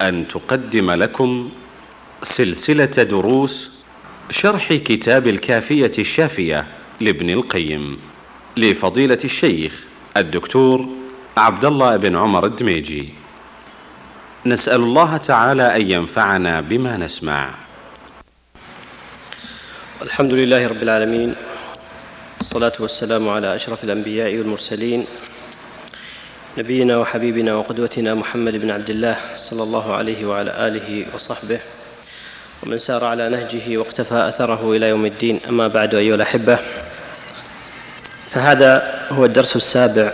أن تقدم لكم سلسلة دروس شرح كتاب الكافية الشافية لابن القيم لفضيلة الشيخ الدكتور عبد الله بن عمر الدميجي. نسأل الله تعالى أن ينفعنا بما نسمع. الحمد لله رب العالمين. والصلاه والسلام على أشرف الأنبياء والمرسلين نبينا وحبيبنا وقدوتنا محمد بن عبد الله صلى الله عليه وعلى آله وصحبه. ومن سار على نهجه واقتفى أثره إلى يوم الدين أما بعد أيها الأحبة فهذا هو الدرس السابع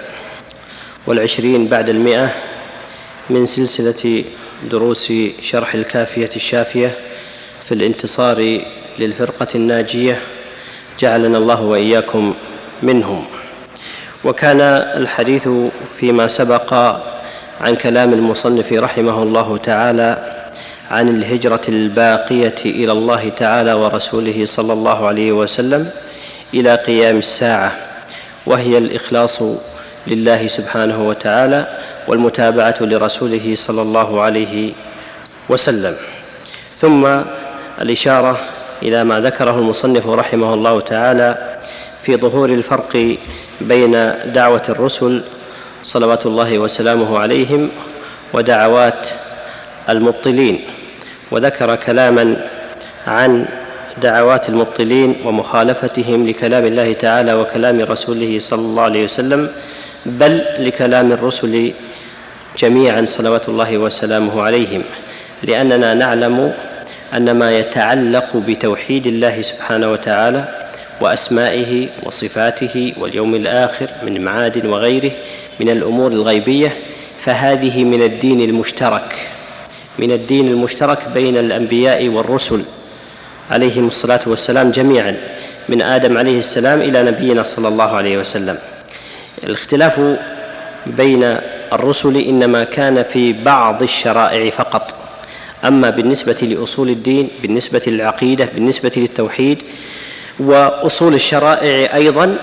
والعشرين بعد المئة من سلسلة دروس شرح الكافية الشافية في الانتصار للفرقة الناجية جعلنا الله وإياكم منهم. وكان الحديث فيما سبق عن كلام المصنف رحمه الله تعالى عن الهجرة الباقية إلى الله تعالى ورسوله صلى الله عليه وسلم إلى قيام الساعة وهي الإخلاص لله سبحانه وتعالى والمتابعة لرسوله صلى الله عليه وسلم. ثم الإشارة إلى ما ذكره المصنف رحمه الله تعالى في ظهور الفرق بين دعوة الرسل صلوات الله وسلامه عليهم ودعوات المبطلين وذكر كلاما عن دعوات المبطلين ومخالفتهم لكلام الله تعالى وكلام رسوله صلى الله عليه وسلم بل لكلام الرسل جميعا صلوات الله وسلامه عليهم لأننا نعلم أن ما يتعلق بتوحيد الله سبحانه وتعالى وأسمائه وصفاته واليوم الآخر من معاد وغيره من الأمور الغيبية فهذه من الدين المشترك من الدين المشترك بين الأنبياء والرسل. عليهم الصلاة والسلام جميعا من آدم عليه السلام إلى نبينا صلى الله عليه وسلم. الاختلاف بين الرسل إنما كان في بعض الشرائع فقط. أما بالنسبة لأصول الدين بالنسبة للعقيدة بالنسبة للتوحيد وأصول الشرائع أيضا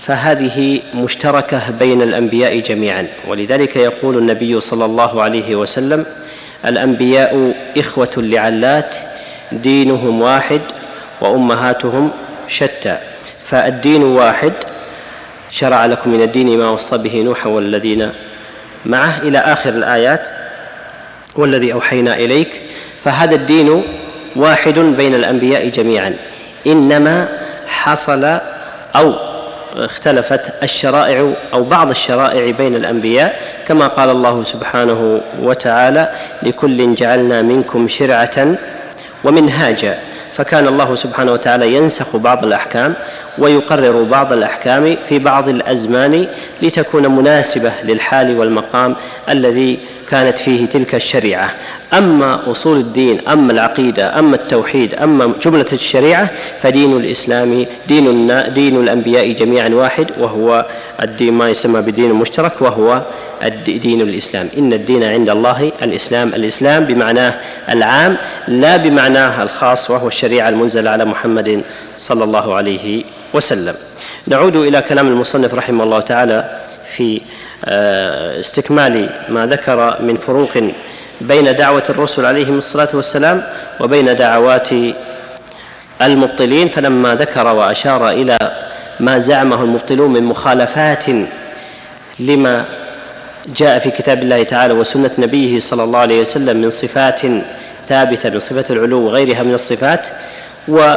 فهذه مشتركة بين الأنبياء جميعا. ولذلك يقول النبي صلى الله عليه وسلم الأنبياء إخوة لعلات دينهم واحد وأمهاتهم شتى. فالدين واحد شرع لكم من الدين ما وصى به نوحا والذين معه إلى آخر الآيات والذي أوحينا إليك. فهذا الدين واحد بين الأنبياء جميعا. إنما حصل أو اختلفت الشرائع أو بعض الشرائع بين الأنبياء كما قال الله سبحانه وتعالى لكل جعلنا منكم شرعة ومنهاجا. فكان الله سبحانه وتعالى ينسخ بعض الأحكام ويقرر بعض الأحكام في بعض الأزمان لتكون مناسبة للحال والمقام الذي كانت فيه تلك الشريعة. أما أصول الدين أما العقيدة أما التوحيد أما جملة الشريعة فدين الإسلام دين دين الأنبياء جميعا واحد وهو الدين ما يسمى بدين مشترك وهو دين الإسلام. إن الدين عند الله الإسلام الإسلام بمعناه العام لا بمعناه الخاص وهو الشريعة المنزلة على محمد صلى الله عليه وسلم. نعود إلى كلام المصنف رحمه الله تعالى في آه، استكمال ما ذكر من فروق بين دعوة الرسل عليهم الصلاة والسلام وبين دعوات المبطلين فلما ذكر وأشار إلى ما زعمه المبطلون من مخالفات لما جاء في كتاب الله تعالى وسنة نبيه صلى الله عليه وسلم من صفات ثابتة من صفة العلو وغيرها من الصفات و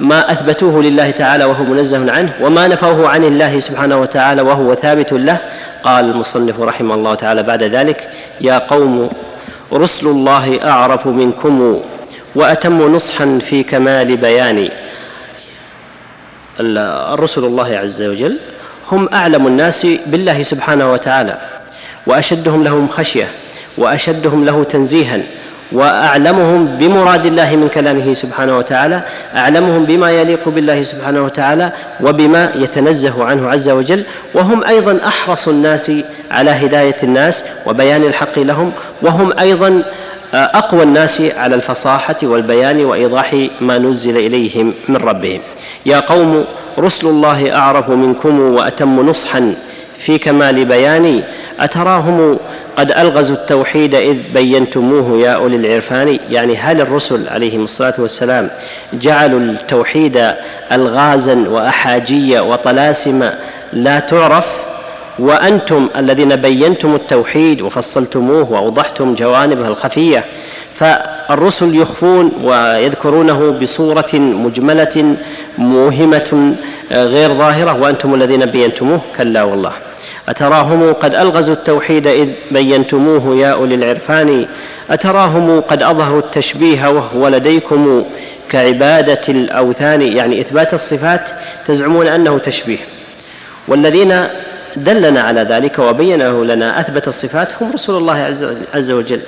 ما أثبتوه لله تعالى وهو منزه عنه وما نفوه عن الله سبحانه وتعالى وهو ثابت له. قال المصنف رحمه الله تعالى بعد ذلك يا قوم رسل الله أعرف منكم وأتم نصحا في كمال بيان. الرسل الله عز وجل هم أعلم الناس بالله سبحانه وتعالى وأشدهم لهم خشية وأشدهم له تنزيها وأعلمهم بمراد الله من كلامه سبحانه وتعالى أعلمهم بما يليق بالله سبحانه وتعالى وبما يتنزه عنه عز وجل وهم أيضا أحرص الناس على هداية الناس وبيان الحق لهم وهم أيضا أقوى الناس على الفصاحة والبيان وإيضاح ما نزل إليهم من ربهم. يا قوم رسل الله أعرف منكم وأتم نصحا في كمال بياني أتراهم قد ألغزوا التوحيد إذ بينتموه يا أولي العرفان. يعني هل الرسل عليهم الصلاة والسلام جعلوا التوحيد ألغازا وأحاجية وطلاسم لا تعرف؟ وأنتم الذين بينتم التوحيد وفصلتموه وأوضحتم جوانبه الخفية فالرسل يخفون ويذكرونه بصورة مجملة موهمة غير ظاهرة. وأنتم الذين بينتموه كلا والله. أتراهم قد ألغزوا التوحيد إذ بينتموه يا أولي العرفان. أتراهم قد أظهروا التشبيه وهو لديكم كعبادة الأوثان يعني إثبات الصفات تزعمون أنه تشبيه. والذين دلنا على ذلك وبينه لنا أثبت الصفات هم رسول الله عز وجل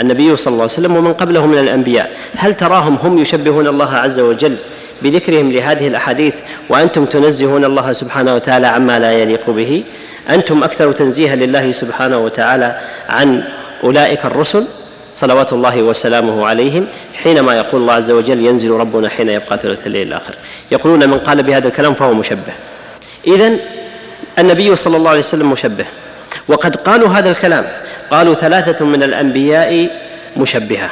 النبي صلى الله عليه وسلم ومن قبله من الأنبياء. هل تراهم هم يشبهون الله عز وجل بذكرهم لهذه الأحاديث وأنتم تنزهون الله سبحانه وتعالى عما لا يليق به. أنتم أكثر تنزيها لله سبحانه وتعالى عن أولئك الرسل صلوات الله وسلامه عليهم حينما يقول الله عز وجل ينزل ربنا حين يبقى ثلث الليل الآخر يقولون من قال بهذا الكلام فهو مشبه. اذا النبي صلى الله عليه وسلم مشبه. وقد قالوا هذا الكلام. قالوا ثلاثة من الأنبياء مشبهة.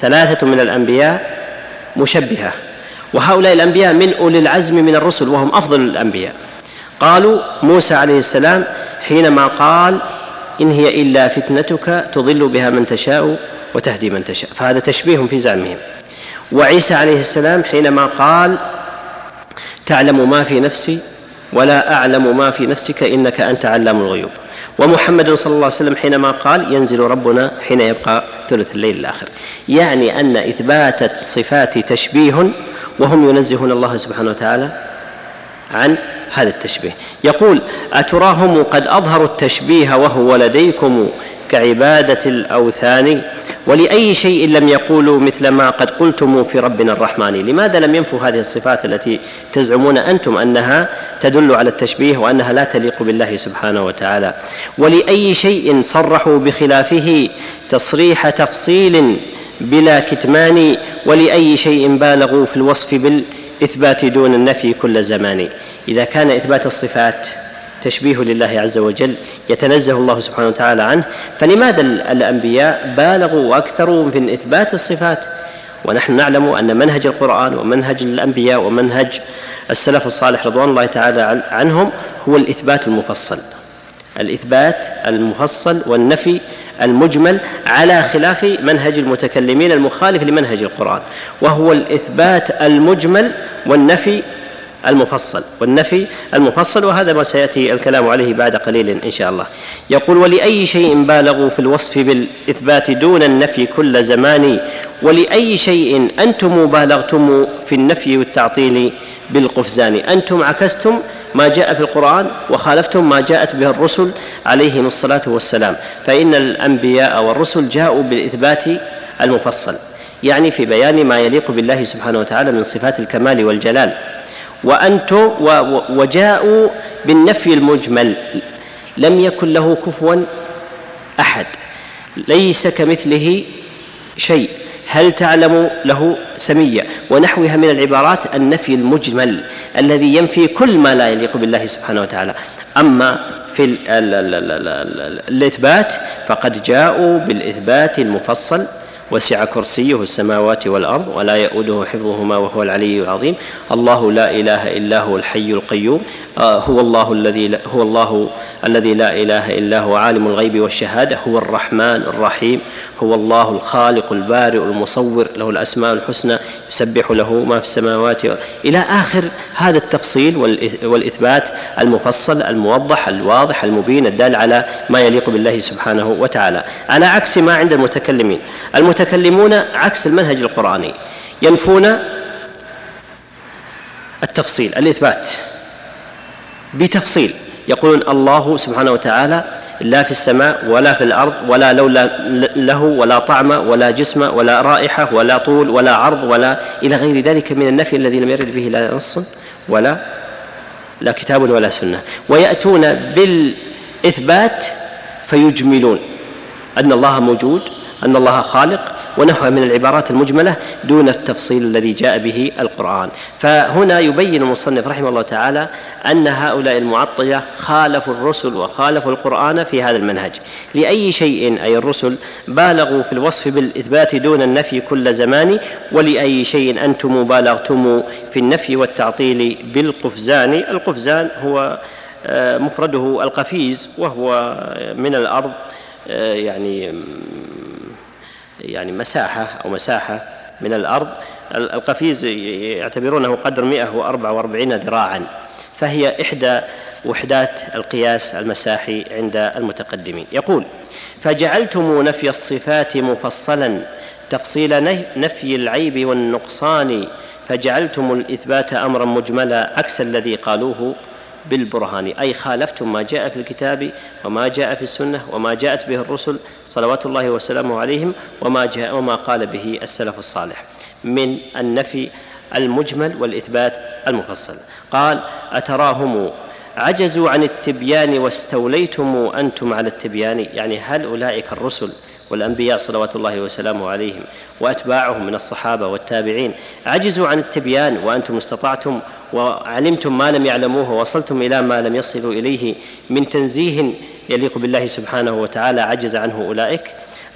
ثلاثة من الأنبياء مشبهة. وهؤلاء الأنبياء من أولي العزم من الرسل وهم أفضل الأنبياء. قالوا موسى عليه السلام حينما قال إن هي إلا فتنتك تضل بها من تشاء وتهدي من تشاء. فهذا تشبيه في زعمهم. وعيسى عليه السلام حينما قال تعلم ما في نفسي ولا أعلم ما في نفسك إنك أنت علام الغيوب. ومحمد صلى الله عليه وسلم حينما قال ينزل ربنا حين يبقى ثلث الليل الآخر. يعني أن إثبات الصفات تشبيه وهم ينزهون الله سبحانه وتعالى عن هذا التشبيه. يقول أتراهم قد أظهروا التشبيه وهو لديكم كعبادة الأوثان ولأي شيء لم يقولوا مثل ما قد قلتم في ربنا الرحمن. لماذا لم ينفوا هذه الصفات التي تزعمون أنتم أنها تدل على التشبيه وأنها لا تليق بالله سبحانه وتعالى؟ ولأي شيء صرحوا بخلافه تصريح تفصيل بلا كتمان ولأي شيء بالغوا في الوصف بالإثبات دون النفي كل زمان. إذا كان إثبات الصفات تشبيه لله عز وجل يتنزه الله سبحانه وتعالى عنه. فلماذا الأنبياء بالغوا وأكثروا في إثبات الصفات؟ ونحن نعلم أن منهج القرآن ومنهج الأنبياء ومنهج السلف الصالح رضوان الله تعالى عنهم هو الإثبات المفصل. الإثبات المفصل والنفي المجمل على خلاف منهج المتكلمين المخالف لمنهج القرآن وهو الإثبات المجمل والنفي المفصل والنفي المفصل وهذا ما سيأتي الكلام عليه بعد قليل إن شاء الله. يقول ولأي شيء بالغوا في الوصف بالإثبات دون النفي كل زمان ولأي شيء أنتم بالغتم في النفي والتعطيل بالقفزان؟ أنتم عكستم ما جاء في القرآن وخالفتم ما جاءت به الرسل عليهم الصلاة والسلام. فإن الأنبياء والرسل جاءوا بالإثبات المفصل. يعني في بيان ما يليق بالله سبحانه وتعالى من صفات الكمال والجلال. وأنتم وجاءوا بالنفي المجمل. لم يكن له كفوا أحد. ليس كمثله شيء. هل تعلم له سمية؟ ونحوها من العبارات النفي المجمل الذي ينفي كل ما لا يليق بالله سبحانه وتعالى. أما في الإثبات فقد جاءوا بالإثبات المفصل وسع كرسيه السماوات والأرض ولا يؤوده حفظهما وهو العلي العظيم. الله لا إله إلا هو الحي القيوم. آه، هو الله الذي هو الله الذي لا إله إلا هو. عالم الغيب والشهادة هو الرحمن الرحيم. هو الله الخالق البارئ المصور له الأسماء الحسنى يسبح له ما في السماوات إلى آخر هذا التفصيل والإثبات المفصل الموضح الواضح المبين الدال على ما يليق بالله سبحانه وتعالى. على عكس ما عند المتكلمين. المتكلمون عكس المنهج القرآني ينفون التفصيل الإثبات بتفصيل. يقولون الله سبحانه وتعالى لا في السماء ولا في الأرض ولا لولا له ولا طعم ولا جسم ولا رائحة ولا طول ولا عرض ولا إلى غير ذلك من النفي الذي لم يرد فيه لا نص ولا لا كتاب ولا سنة. ويأتون بالإثبات فيجملون أن الله موجود أن الله خالق ونحوها من العبارات المجملة دون التفصيل الذي جاء به القرآن. فهنا يبين المصنف رحمه الله تعالى أن هؤلاء المعطله خالفوا الرسل وخالفوا القرآن في هذا المنهج. لأي شيء أي الرسل بالغوا في الوصف بالإثبات دون النفي كل زمان ولأي شيء أنتم بالغتم في النفي والتعطيل بالقفزان. القفزان هو آه، مفرده القفيز وهو من الأرض آه، يعني يعني مساحة أو مساحة من الأرض. القفيز يعتبرونه قدر 144 ذراعا. فهي إحدى وحدات القياس المساحي عند المتقدمين. يقول فجعلتم نفي الصفات مفصلا تفصيل نفي العيب والنقصان فجعلتم الإثبات امرا مجملا عكس الذي قالوه بالبرهان. أي خالفتم ما جاء في الكتاب وما جاء في السنة وما جاءت به الرسل صلوات الله وسلامه عليهم وما جاء وما قال به السلف الصالح من النفي المجمل والإثبات المفصل. قال أتراهم عجزوا عن التبيان واستوليتم أنتم على التبيان؟ يعني هل أولئك الرسل والأنبياء صلوات الله وسلامه عليهم وأتباعهم من الصحابة والتابعين عجزوا عن التبيان وأنتم استطعتم وعلمتم ما لم يعلموه ووصلتم إلى ما لم يصلوا إليه من تنزيه يليق بالله سبحانه وتعالى عجز عنه أولئك.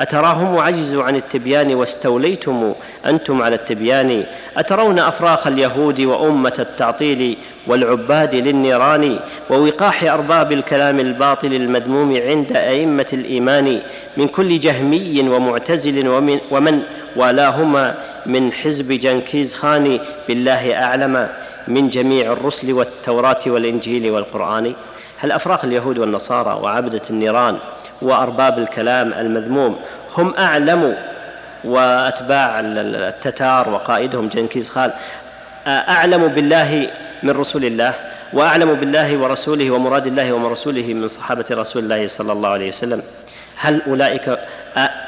أتراهم عجزوا عن التبيان واستوليتم أنتم على التبيان؟ أترون أفراخ اليهود وأمة التعطيل والعباد للنيران؟ ووقاح أرباب الكلام الباطل المذموم عند أئمة الإيمان من كل جهمي ومعتزل ومن, ومن والاهما من حزب جنكيز خان بالله أعلم. من جميع الرسل والتوراة والإنجيل والقرآن؟ هل أفراخ اليهود والنصارى وعبدة النيران وأرباب الكلام المذموم هم أعلم وأتباع التتار وقائدهم جنكيز خان؟ أعلم بالله من رسول الله وأعلم بالله ورسوله ومراد الله ورسوله من صحابة رسول الله صلى الله عليه وسلم. هل أولئك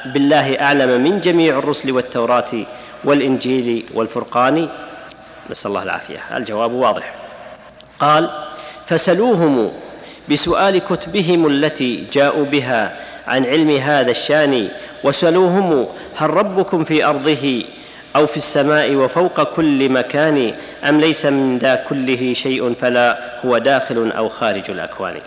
بالله أعلم من جميع الرسل والتوراة والإنجيل والفرقان؟ نسأل الله العافية. الجواب واضح. قال فسلوهم بسؤال كتبهم التي جاءوا بها عن علم هذا الشأن وسلوهم هل ربكم في أرضه أو في السماء وفوق كل مكان أم ليس من ذا كله شيء فلا هو داخل أو خارج الأكوان؟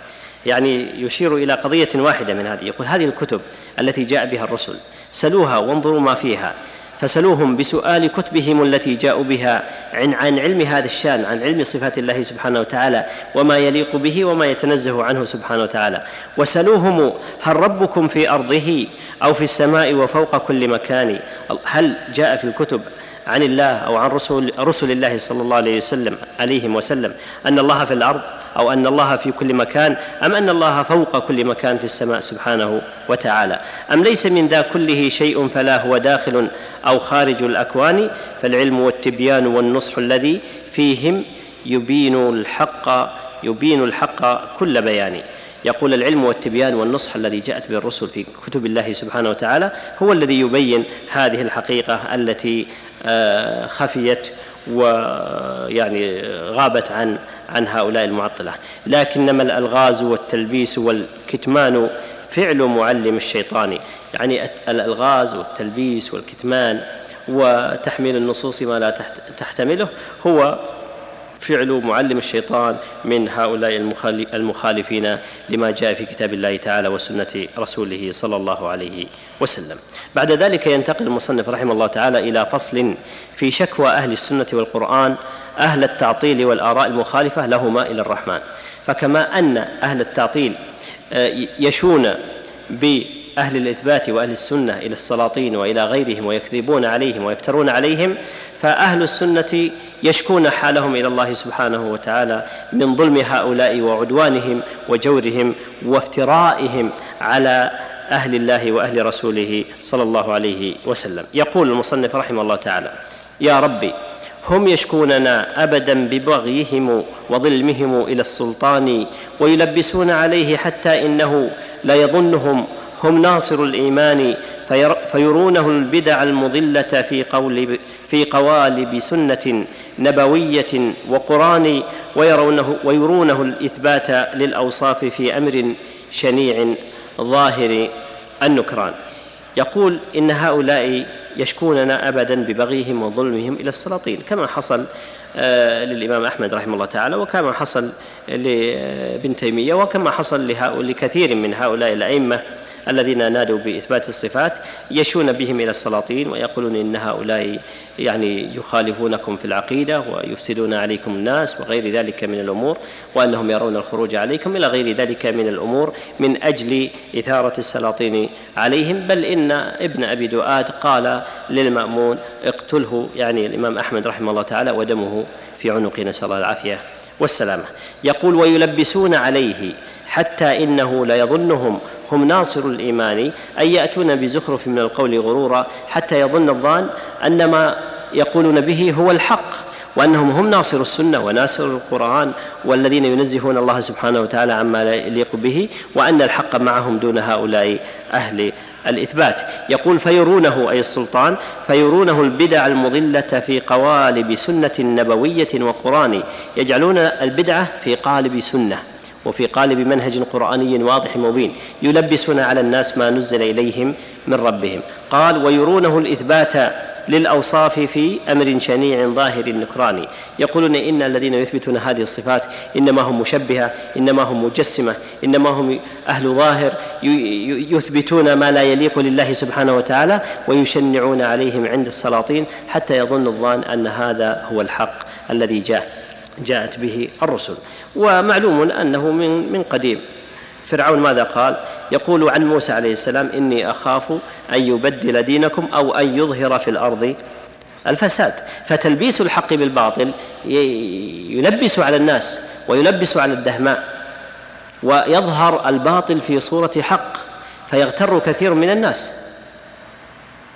يعني يشير إلى قضية واحدة من هذه. يقول هذه الكتب التي جاء بها الرسل سلوها وانظروا ما فيها. فسلوهم بسؤال كتبهم التي جاءوا بها عن, عن علم هذا الشان عن علم صفات الله سبحانه وتعالى وما يليق به وما يتنزه عنه سبحانه وتعالى. وسلوهم هل ربكم في أرضه أو في السماء وفوق كل مكان؟ هل جاء في الكتب عن الله أو عن رسول رسل الله صلى الله عليه وسلم عليهم وسلم أن الله في الأرض؟ أو أن الله في كل مكان أم أن الله فوق كل مكان في السماء سبحانه وتعالى. أم ليس من ذا كله شيء فلا هو داخل أو خارج الأكوان فالعلم والتبيان والنصح الذي فيهم يبين الحق يبين الحق كل بيان. يقول العلم والتبيان والنصح الذي جاءت به الرسل في كتب الله سبحانه وتعالى هو الذي يبين هذه الحقيقة التي آه، خفيت ويعني غابت عن عن هؤلاء المعطلة لكنما الألغاز والتلبيس والكتمان فعل معلم الشيطان يعني الألغاز والتلبيس والكتمان وتحميل النصوص ما لا تحتمله هو فعل معلم الشيطان من هؤلاء المخالفين لما جاء في كتاب الله تعالى وسنة رسوله صلى الله عليه وسلم. بعد ذلك ينتقل المصنف رحمه الله تعالى إلى فصل في شكوى أهل السنة والقرآن أهل التعطيل والآراء المخالفة لهما إلى الرحمن. فكما أن أهل التعطيل آه، يشون بأهل الإثبات وأهل السنة إلى السلاطين وإلى غيرهم ويكذبون عليهم ويفترون عليهم فأهل السنة يشكون حالهم إلى الله سبحانه وتعالى من ظلم هؤلاء وعدوانهم وجورهم وافترائهم على أهل الله وأهل رسوله صلى الله عليه وسلم يقول المصنف رحمه الله تعالى يا ربي هم يشكوننا ابدا ببغيهم وظلمهم إلى السلطان ويلبسون عليه حتى إنه لا يظنهم. هم ناصر الإيمان فيرونه البدع المضلة في قول في قوالب سنة نبوية وقرآن ويرونه ويرونه الإثبات للأوصاف في أمر شنيع ظاهر النكران. يقول إن هؤلاء يشكوننا ابدا ببغيهم وظلمهم إلى السلاطين كما حصل آه، للإمام أحمد رحمه الله تعالى وكما حصل لابن تيمية وكما حصل لكثير من هؤلاء الأئمة الذين نادوا بإثبات الصفات يشون بهم إلى السلاطين ويقولون إن هؤلاء يعني يخالفونكم في العقيدة ويفسدون عليكم الناس وغير ذلك من الأمور وأنهم يرون الخروج عليكم إلى غير ذلك من الأمور من أجل إثارة السلاطين عليهم. بل إن ابن أبي دؤاد قال للمأمون اقتله يعني الإمام أحمد رحمه الله تعالى ودمه في عنقه نسأل الله العافية والسلامة. يقول ويلبسون عليه حتى إنه ليظنهم هم ناصر الإيمان ان يأتون بزخرف من القول غرورا حتى يظن الظان أن ما يقولون به هو الحق وأنهم هم ناصر السنة وناصر القرآن والذين ينزهون الله سبحانه وتعالى عما لا يليق به وأن الحق معهم دون هؤلاء أهل الإثبات. يقول فيرونه أي السلطان فيرونه البدع المضلة في قوالب سنة نبوية وقرآن. يجعلون البدعة في قالب سنة. وفي قالب منهج قرآني واضح مبين يلبسون على الناس ما نزل إليهم من ربهم. قال ويرونه الإثبات للأوصاف في أمر شنيع ظاهر النكران يقولون إن الذين يثبتون هذه الصفات إنما هم مشبهة إنما هم مجسمة إنما هم أهل ظاهر يثبتون ما لا يليق لله سبحانه وتعالى ويشنعون عليهم عند السلاطين حتى يظن الظان أن هذا هو الحق الذي جاء. جاءت به الرسل. ومعلوم أنه من من قديم. فرعون ماذا قال؟ يقول عن موسى عليه السلام إني أخاف أن يبدل دينكم أو أن يظهر في الأرض الفساد. فتلبيس الحق بالباطل يلبس على الناس ويلبس على الدهماء ويظهر الباطل في صورة حق فيغتر كثير من الناس.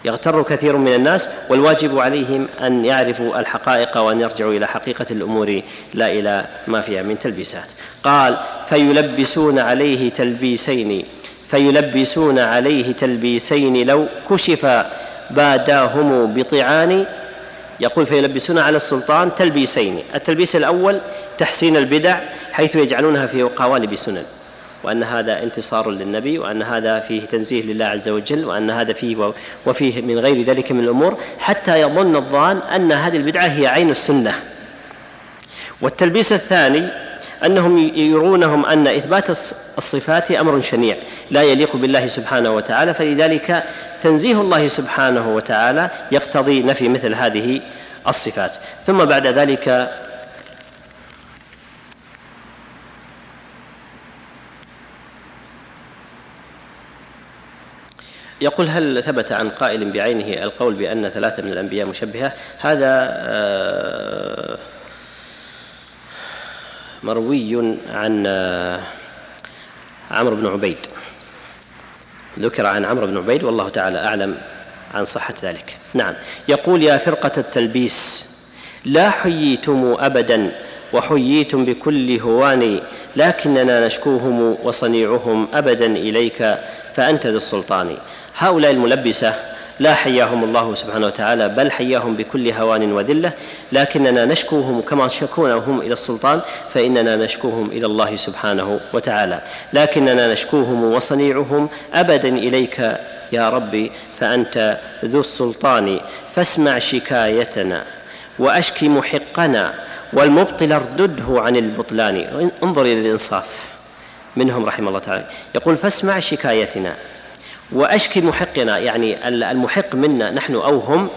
يغتر كثير من الناس والواجب عليهم أن يعرفوا الحقائق وأن يرجعوا إلى حقيقة الأمور لا إلى ما فيها من تلبيسات. قال فيلبسون عليه تلبيسين فيلبسون عليه تلبيسين لو كشفا باداهم بطعان. يقول فيلبسون على السلطان تلبيسين التلبيس الأول تحسين البدع حيث يجعلونها في قوالب سنن وأن هذا انتصار للنبي وأن هذا فيه تنزيه لله عز وجل وأن هذا فيه وفيه من غير ذلك من الأمور حتى يظن الظان أن هذه البدعة هي عين السنة. والتلبيس الثاني أنهم يرونهم أن إثبات الصفات أمر شنيع لا يليق بالله سبحانه وتعالى فلذلك تنزيه الله سبحانه وتعالى يقتضي نفي مثل هذه الصفات. ثم بعد ذلك يقول هل ثبت عن قائل بعينه القول بأن ثلاثة من الأنبياء مشبهة؟ هذا آه، مروي عن آه، عمرو بن عبيد. ذكر عن عمرو بن عبيد والله تعالى أعلم عن صحة ذلك. نعم. يقول يا فرقة التلبيس لا حييتم أبدا وحييتم بكل هوان لكننا نشكوهم وصنيعهم أبدا إليك فأنت ذو السلطان. هؤلاء الملبسة لا حياهم الله سبحانه وتعالى بل حياهم بكل هوان وذلة. لكننا نشكوهم كما شكونا هم إلى السلطان فإننا نشكوهم إلى الله سبحانه وتعالى. لكننا نشكوهم وصنيعهم ابدا إليك يا ربي فأنت ذو السلطان. فاسمع شكايتنا وأشكي محقنا والمبطل اردده عن البطلان. انظر إلى الإنصاف. منهم رحمه الله تعالى. يقول فاسمع شكايتنا. وأشكي محقنا يعني المحق منا نحن أو هم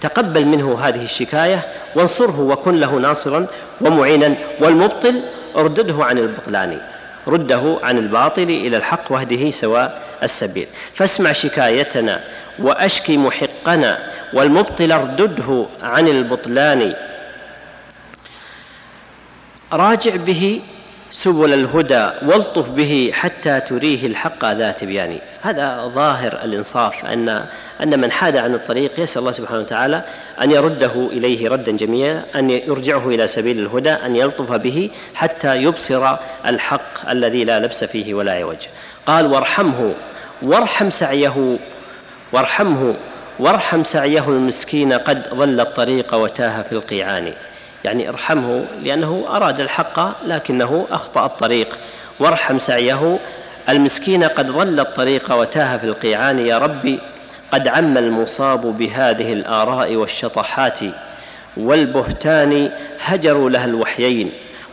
تقبل منه هذه الشكاية وانصره وكن له ناصرا ومعينا والمبطل اردده عن البطلان رده عن الباطل إلى الحق واهده سواء السبيل. فاسمع شكايتنا وأشكي محقنا والمبطل اردده عن البطلان. راجع به سبل الهدى والطف به حتى تريه الحق ذا تبيان. هذا ظاهر الإنصاف ان أن من حاد عن الطريق يسأل الله سبحانه وتعالى أن يرده إليه ردا جميلا أن يرجعه إلى سبيل الهدى أن يلطف به حتى يبصر الحق الذي لا لبس فيه ولا عوج. قال وارحمه وارحم سعيه وارحمه وارحم سعيه المسكين قد ضل الطريق وتاه في القيعان. يعني ارحمه لأنه أراد الحق لكنه أخطأ الطريق. وارحم سعيه. المسكين قد ضل الطريق وتاه في القيعان. يا ربي قد عم المصاب بهذه الآراء والشطحات. والبهتان هجروا لها الوحيين.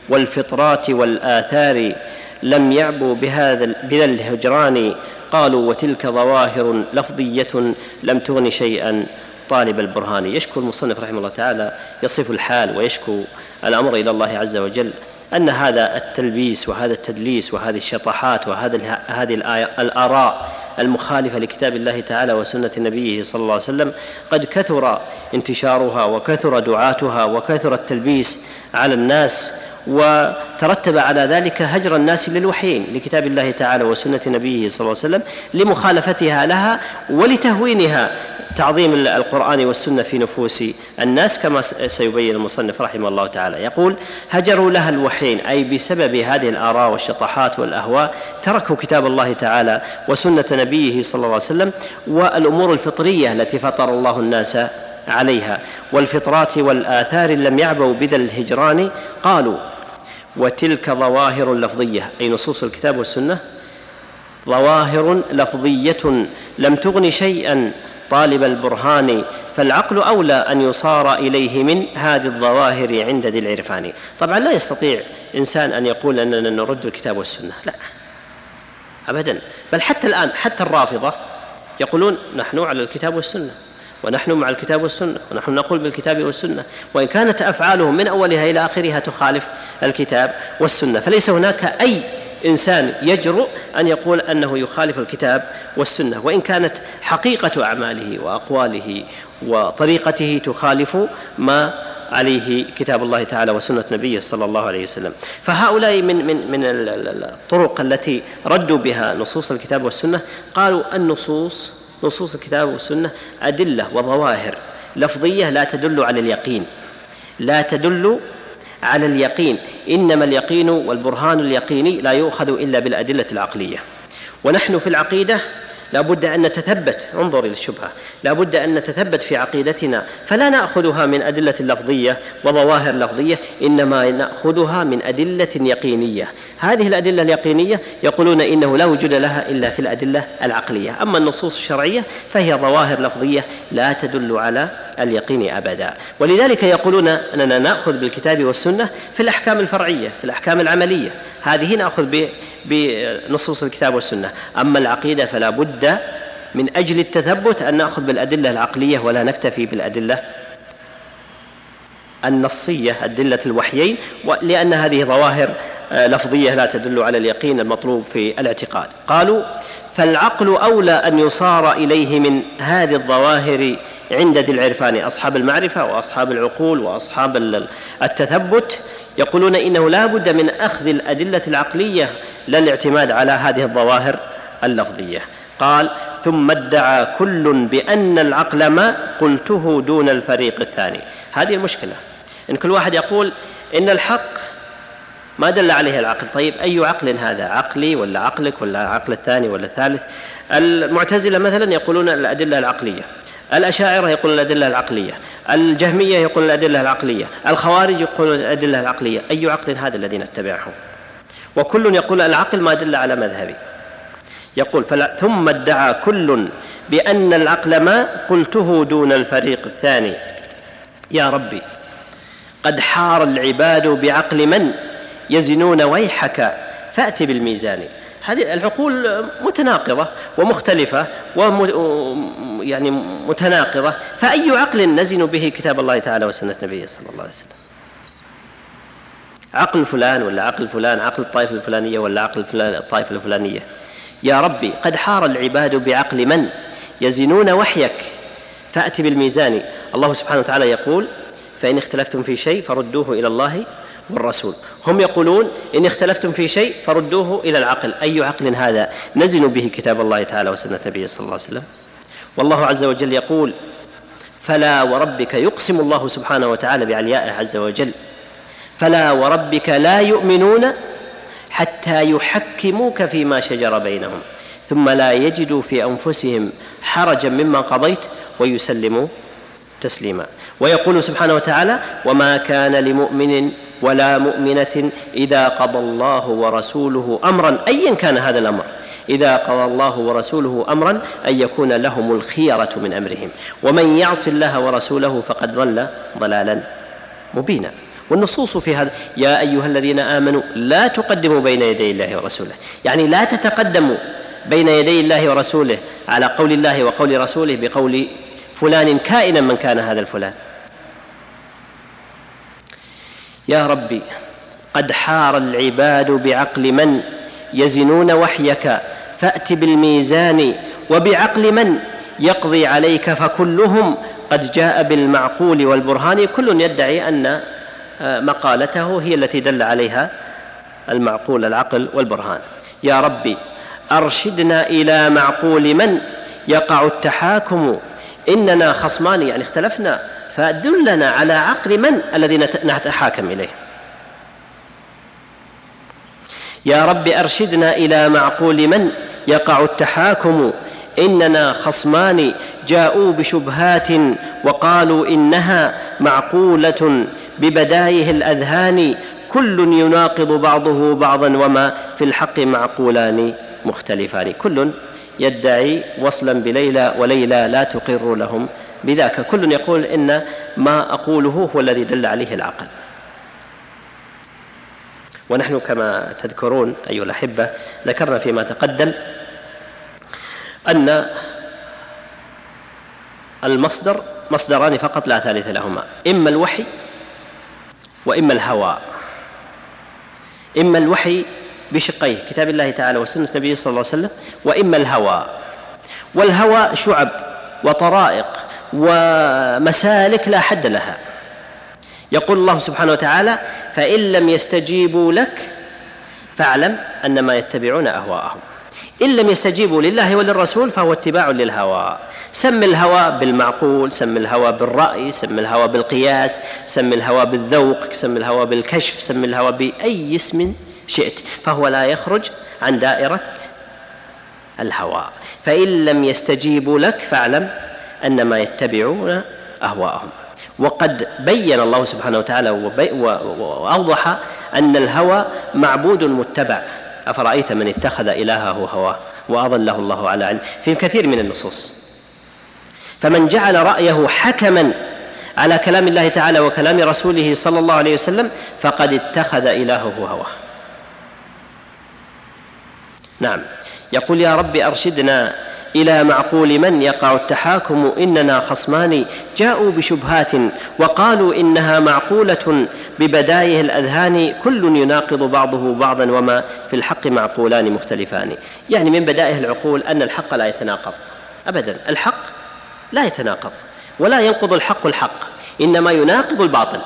والفطرات والآثار لم يعبوا بهذا بذا الهجران. قالوا وتلك ظواهر لفظية لم تغن شيئا. طالب البرهان يشكو المصنف رحمه الله تعالى يصف الحال ويشكو الأمر إلى الله عز وجل أن هذا التلبيس وهذا التدليس وهذه الشطحات وهذه هذه الآراء المخالفة لكتاب الله تعالى وسنة نبيه صلى الله عليه وسلم قد كثر انتشارها وكثر دعاتها وكثر التلبيس على الناس وترتب على ذلك هجر الناس للوحيين لكتاب الله تعالى وسنة نبيه صلى الله عليه وسلم لمخالفتها لها ولتهوينها تعظيم القرآن والسنة في نفوس الناس كما سيبين المصنف رحمه الله تعالى. يقول هجروا لها الوحين أي بسبب هذه الآراء والشطحات والأهواء تركوا كتاب الله تعالى وسنة نبيه صلى الله عليه وسلم والأمور الفطرية التي فطر الله الناس عليها. والفطرات والآثار لم يعبوا بذا الهجران قالوا وتلك ظواهر لفظية. أي نصوص الكتاب والسنة ظواهر لفظية لم تغن شيئا. طالب البرهان فالعقل أولى أن يصار إليه من هذه الظواهر عند ذي العرفان. طبعا لا يستطيع إنسان أن يقول أننا نرد الكتاب والسنة لا ابدا. بل حتى الآن حتى الرافضة يقولون نحن على الكتاب والسنة ونحن مع الكتاب والسنة ونحن نقول بالكتاب والسنة. وإن كانت أفعالهم من أولها إلى آخرها تخالف الكتاب والسنة فليس هناك أي إنسان يجرؤ أن يقول أنه يخالف الكتاب والسنة وإن كانت حقيقة أعماله وأقواله وطريقته تخالف ما عليه كتاب الله تعالى وسنة نبيه صلى الله عليه وسلم. فهؤلاء من من من الطرق التي ردوا بها نصوص الكتاب والسنة قالوا النصوص نصوص الكتاب والسنة أدلة وظواهر لفظية لا تدل على اليقين لا تدل على اليقين. إنما اليقين والبرهان اليقيني لا يؤخذ إلا بالأدلة العقلية. ونحن في العقيدة لا بد أن نتثبت. انظر إلى الشبهة. لا بد أن نتثبت في عقيدتنا. فلا نأخذها من أدلة لفظية وظواهر لفظية إنما نأخذها من أدلة يقينية. هذه الأدلة اليقينية يقولون إنه لا وجود لها إلا في الأدلة العقلية. أما النصوص الشرعية فهي ظواهر لفظية لا تدل على اليقين أبدا. ولذلك يقولون أننا نأخذ بالكتاب والسنة في الأحكام الفرعية في الأحكام العملية. هذه نأخذ بنصوص الكتاب والسنة. أما العقيدة فلا بد من أجل التثبت أن نأخذ بالأدلة العقلية ولا نكتفي بالأدلة النصية أدلة الوحيين لأن هذه ظواهر آه، لفظية لا تدل على اليقين المطلوب في الاعتقاد. قالوا فالعقل أولى أن يصار إليه من هذه الظواهر عند ذي العرفان أصحاب المعرفة وأصحاب العقول وأصحاب التثبت. يقولون إنه لا بد من أخذ الأدلة العقلية لا الاعتماد على هذه الظواهر اللفظية. قال ثم ادعى كل بأن العقل ما قلته دون الفريق الثاني. هذه المشكلة. إن كل واحد يقول إن الحق ما دل عليه العقل. طيب أي عقل هذا؟ عقلي ولا عقلك ولا عقل الثاني ولا الثالث؟ المعتزلة مثلا يقولون الأدلة العقلية. الأشاعرة يقولون الأدلة العقلية. الجهمية يقولون الأدلة العقلية. الخوارج يقولون الأدلة العقلية. أي عقل هذا الذي نتبعه؟ وكل يقول العقل ما دل على مذهبي. يقول فلا ثم ادعى كل بأن العقل ما قلته دون الفريق الثاني. يا ربي قد حار العباد بعقل من؟ يزنون ويحك. فأت بالميزان. هذه العقول متناقضة ومختلفة وم يعني متناقضة. فأي عقل نزن به كتاب الله تعالى وسنة نبيه صلى الله عليه وسلم؟ عقل فلان ولا عقل فلان عقل الطائفة الفلانية ولا عقل فلان الطائفة الفلانية. يا ربي قد حار العباد بعقل من؟ يزنون وحيك. فأت بالميزان. الله سبحانه وتعالى يقول فإن اختلفتم في شيء فردوه إلى الله والرسول. هم يقولون إن اختلفتم في شيء فردوه إلى العقل. أي عقل هذا؟ نزن به كتاب الله تعالى وسنة نبيه صلى الله عليه وسلم. والله عز وجل يقول فلا وربك يقسم الله سبحانه وتعالى بعليائه عز وجل. فلا وربك لا يؤمنون حتى يحكموك فيما شجر بينهم. ثم لا يجدوا في أنفسهم حرجا مما قضيت ويسلموا تسليما. ويقول سبحانه وتعالى وما كان لمؤمن ولا مؤمنة إذا قضى الله ورسوله أمرا. ايا كان هذا الأمر إذا قضى الله ورسوله أمرا أن يكون لهم الخيرة من أمرهم. ومن يعص الله ورسوله فقد ضل ضلالا مبينا. والنصوص في هذا يا أيها الذين آمنوا لا تقدموا بين يدي الله ورسوله. يعني لا تتقدموا بين يدي الله ورسوله على قول الله وقول رسوله بقول فلان كائنا من كان هذا الفلان. يا ربي قد حار العباد بعقل من يزنون وحيك فأت بالميزان وبعقل من يقضي عليك فكلهم قد جاء بالمعقول والبرهان. كل يدعي أن آه، مقالته هي التي دل عليها المعقول العقل والبرهان. يا ربي أرشدنا إلى معقول من يقع التحاكم إننا خصمان يعني اختلفنا فدلنا على عقل من الذي نتحاكم إليه. يا رب أرشدنا إلى معقول من يقع التحاكم. إننا خصمان جاءوا بشبهات وقالوا إنها معقولة ببدايه الأذهان. كل يناقض بعضه بعضا وما في الحق معقولان مختلفان. كل يدعي وصلا بليلى وليلى لا تقر لهم. بذاك كل يقول إن ما أقوله هو الذي دل عليه العقل. ونحن كما تذكرون أيها الأحبة ذكرنا فيما تقدم أن المصدر مصدران فقط لا ثالث لهما إما الوحي وإما الهوى. إما الوحي بشقيه كتاب الله تعالى وسنة النبي صلى الله عليه وسلم وإما الهوى. والهوى شعب وطرائق. ومسالك لا حد لها. يقول الله سبحانه وتعالى فإن لم يستجيبوا لك فاعلم أنما يتبعون أهواءهم. إن لم يستجيبوا لله وللرسول فهو اتباع للهوى. سم الهوى بالمعقول سم الهوى بالرأي سم الهوى بالقياس سم الهوى بالذوق سم الهوى بالكشف سم الهوى بأي اسم شئت فهو لا يخرج عن دائرة الهوى. فإن لم يستجيبوا لك فاعلم انما يتبعون أهواءهم. وقد بين الله سبحانه وتعالى وأوضح أن الهوى معبود متبع. أفرأيت من اتخذ إلهه هواه وأضله الله على علم؟ في كثير من النصوص. فمن جعل رأيه حكما على كلام الله تعالى وكلام رسوله صلى الله عليه وسلم فقد اتخذ إلهه هواه نعم. يقول يا رب أرشدنا إلى معقول من يقع التحاكم إننا خصمان جاءوا بشبهات وقالوا إنها معقولة ببدايه الأذهان كل يناقض بعضه بعضا وما في الحق معقولان مختلفان. يعني من بدائه العقول أن الحق لا يتناقض. ابدا الحق لا يتناقض ولا ينقض الحق الحق إنما يناقض الباطل.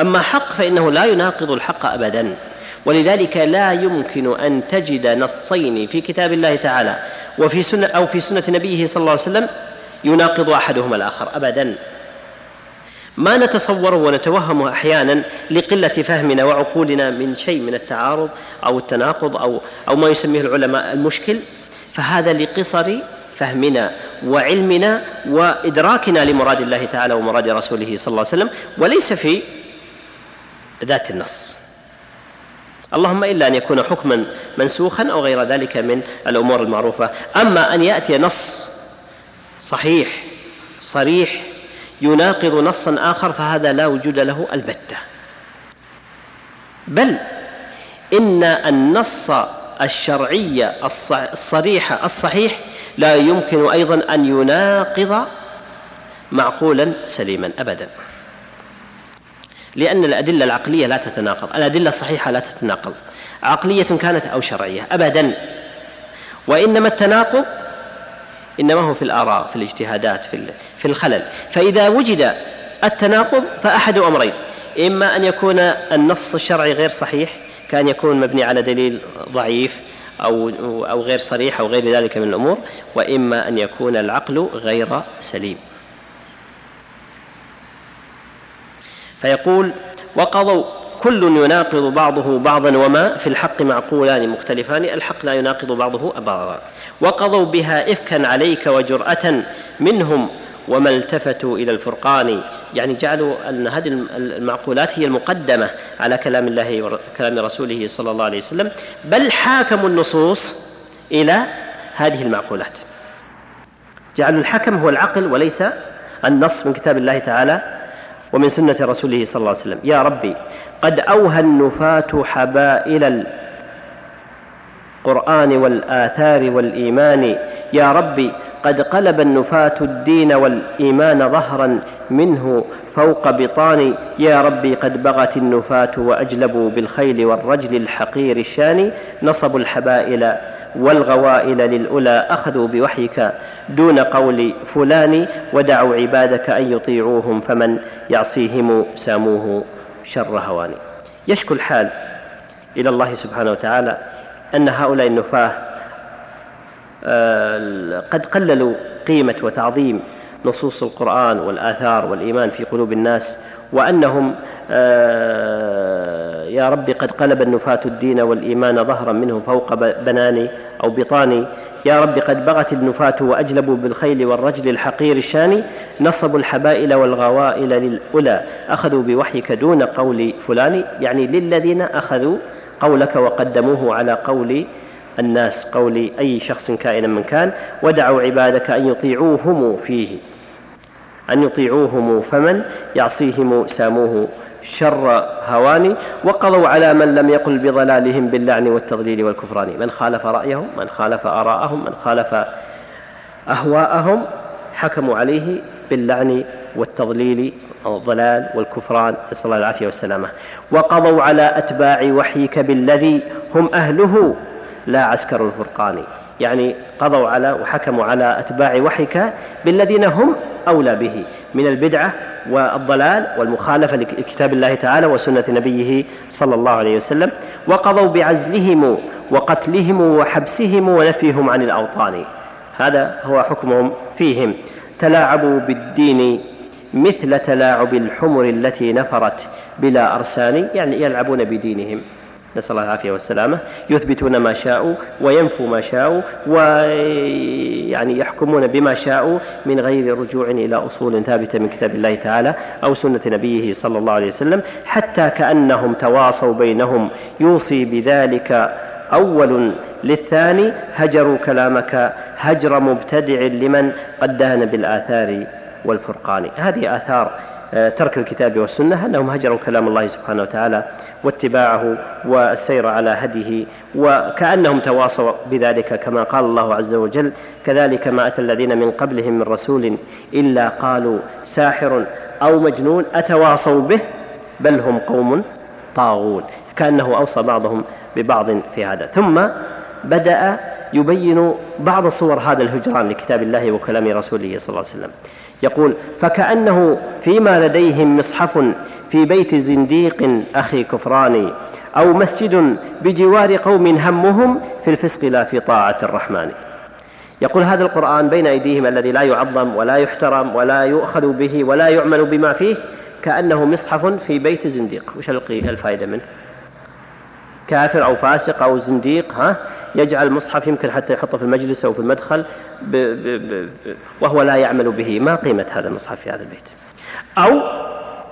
أما حق فإنه لا يناقض الحق ابدا. ولذلك لا يمكن أن تجد نصين في كتاب الله تعالى وفي سنة أو في سنة نبيه صلى الله عليه وسلم يناقض أحدهما الآخر أبدا. ما نتصوره ونتوهمه أحيانا لقلة فهمنا وعقولنا من شيء من التعارض أو التناقض أو أو ما يسميه العلماء المشكل فهذا لقصر فهمنا وعلمنا وإدراكنا لمراد الله تعالى ومراد رسوله صلى الله عليه وسلم وليس في ذات النص. اللهم إلا أن يكون حكما منسوخا أو غير ذلك من الأمور المعروفة. أما أن يأتي نص صحيح صريح يناقض نصا آخر فهذا لا وجود له البتة. بل إن النص الشرعي الصريح الصحيح لا يمكن أيضا أن يناقض معقولا سليما أبدا. لأن الأدلة العقلية لا تتناقض الأدلة الصحيحة لا تتناقض. عقلية كانت أو شرعية أبدا. وإنما التناقض إنما هو في الآراء في الاجتهادات في في الخلل. فإذا وجد التناقض فأحد أمرين إما أن يكون النص الشرعي غير صحيح كأن يكون مبني على دليل ضعيف أو أو غير صريح أو غير ذلك من الأمور وإما أن يكون العقل غير سليم. فيقول وقضوا كل يناقض بعضه بعضا وما في الحق معقولان مختلفان الحق لا يناقض بعضه بعضا وقضوا بها إفكا عليك وجرأة منهم وما التفتوا إلى الفرقان. يعني جعلوا أن هذه المعقولات هي المقدمة على كلام الله وكلام رسوله صلى الله عليه وسلم. بل حاكموا النصوص إلى هذه المعقولات. جعلوا الحكم هو العقل وليس النص من كتاب الله تعالى. ومن سنة رسوله صلى الله عليه وسلم. يا ربي قد أوهى النفاة حبائل القرآن والآثار والإيمان. يا ربي قد قلب النفاة الدين والإيمان ظهرا منه فوق بطان. يا ربي قد بغت النفاة وأجلبوا بالخيل والرجل الحقير الشان نصبوا الحبائل والغوائل للأولى أخذوا بوحيك دون قول فلان ودعوا عبادك أن يطيعوهم فمن يعصيهم ساموه شر هوان يشكو الحال إلى الله سبحانه وتعالى أن هؤلاء النفاة آه، قد قللوا قيمة وتعظيم نصوص القرآن والآثار والإيمان في قلوب الناس وأنهم يا رب قد قلب النفاة الدين والإيمان ظهرا منه فوق بناني أو بطاني. يا رب قد بغت النفاة وأجلبوا بالخيل والرجل الحقير الشاني. نصبوا الحبائل والغوائل للأولى. أخذوا بوحيك دون قول فلان. يعني للذين أخذوا قولك وقدموه على قول الناس قول أي شخص كائنا من كان. ودعوا عبادك أن يطيعوهم فيه. أن يطيعوهم فمن؟ يعصيهم ساموه. شر هوان وقضوا على من لم يقل بضلالهم باللعن والتضليل والكفران. من خالف رأيهم من خالف آراءهم من خالف أهواءهم حكموا عليه باللعن والتضليل والضلال والكفران. نسأل الله العافية والسلامة. وقضوا على أتباع وحيك بالذي هم أهله لا عسكر الفرقان. يعني قضوا على وحكموا على أتباع وحيك بالذين هم أولى به من البدعة والضلال والمخالفة لكتاب الله تعالى وسنة نبيه صلى الله عليه وسلم وقضوا بعزلهم وقتلهم وحبسهم ونفيهم عن الأوطان. هذا هو حكمهم فيهم. تلاعبوا بالدين مثل تلاعب الحمر التي نفرت بلا أرسان يعني يلعبون بدينهم. نسأل الله العافية والسلامة. يثبتون ما شاءوا وينفوا ما شاءوا ويعني يحكمون بما شاءوا من غير رجوع إلى أصول ثابتة من كتاب الله تعالى أو سنة نبيه صلى الله عليه وسلم حتى كأنهم تواصوا بينهم. يوصي بذلك أول للثاني هجروا كلامك هجر مبتدع لمن قد دان بالآثار والفرقان. هذه آثار ترك الكتاب والسنة أنهم هجروا كلام الله سبحانه وتعالى واتباعه والسير على هديه وكأنهم تواصوا بذلك كما قال الله عز وجل كذلك ما أتى الذين من قبلهم من رسول إلا قالوا ساحر أو مجنون أتواصوا به؟ بل هم قوم طاغون. كأنه أوصى بعضهم ببعض في هذا. ثم بدأ يبين بعض صور هذا الهجران لكتاب الله وكلام رسوله صلى الله عليه وسلم. يقول فكأنه فيما لديهم مصحف في بيت زنديق أخي كفراني أو مسجد بجوار قوم همهم في الفسق لا في طاعة الرحمن. يقول هذا القرآن بين أيديهم الذي لا يعظم ولا يحترم ولا يؤخذ به ولا يعمل بما فيه كأنه مصحف في بيت زنديق. وش الفائدة منه؟ كافر أو فاسق أو زنديق ها؟ يجعل المصحف يمكن حتى يحطه في المجلس أو في المدخل ب ب ب وهو لا يعمل به. ما قيمة هذا المصحف في هذا البيت؟ أو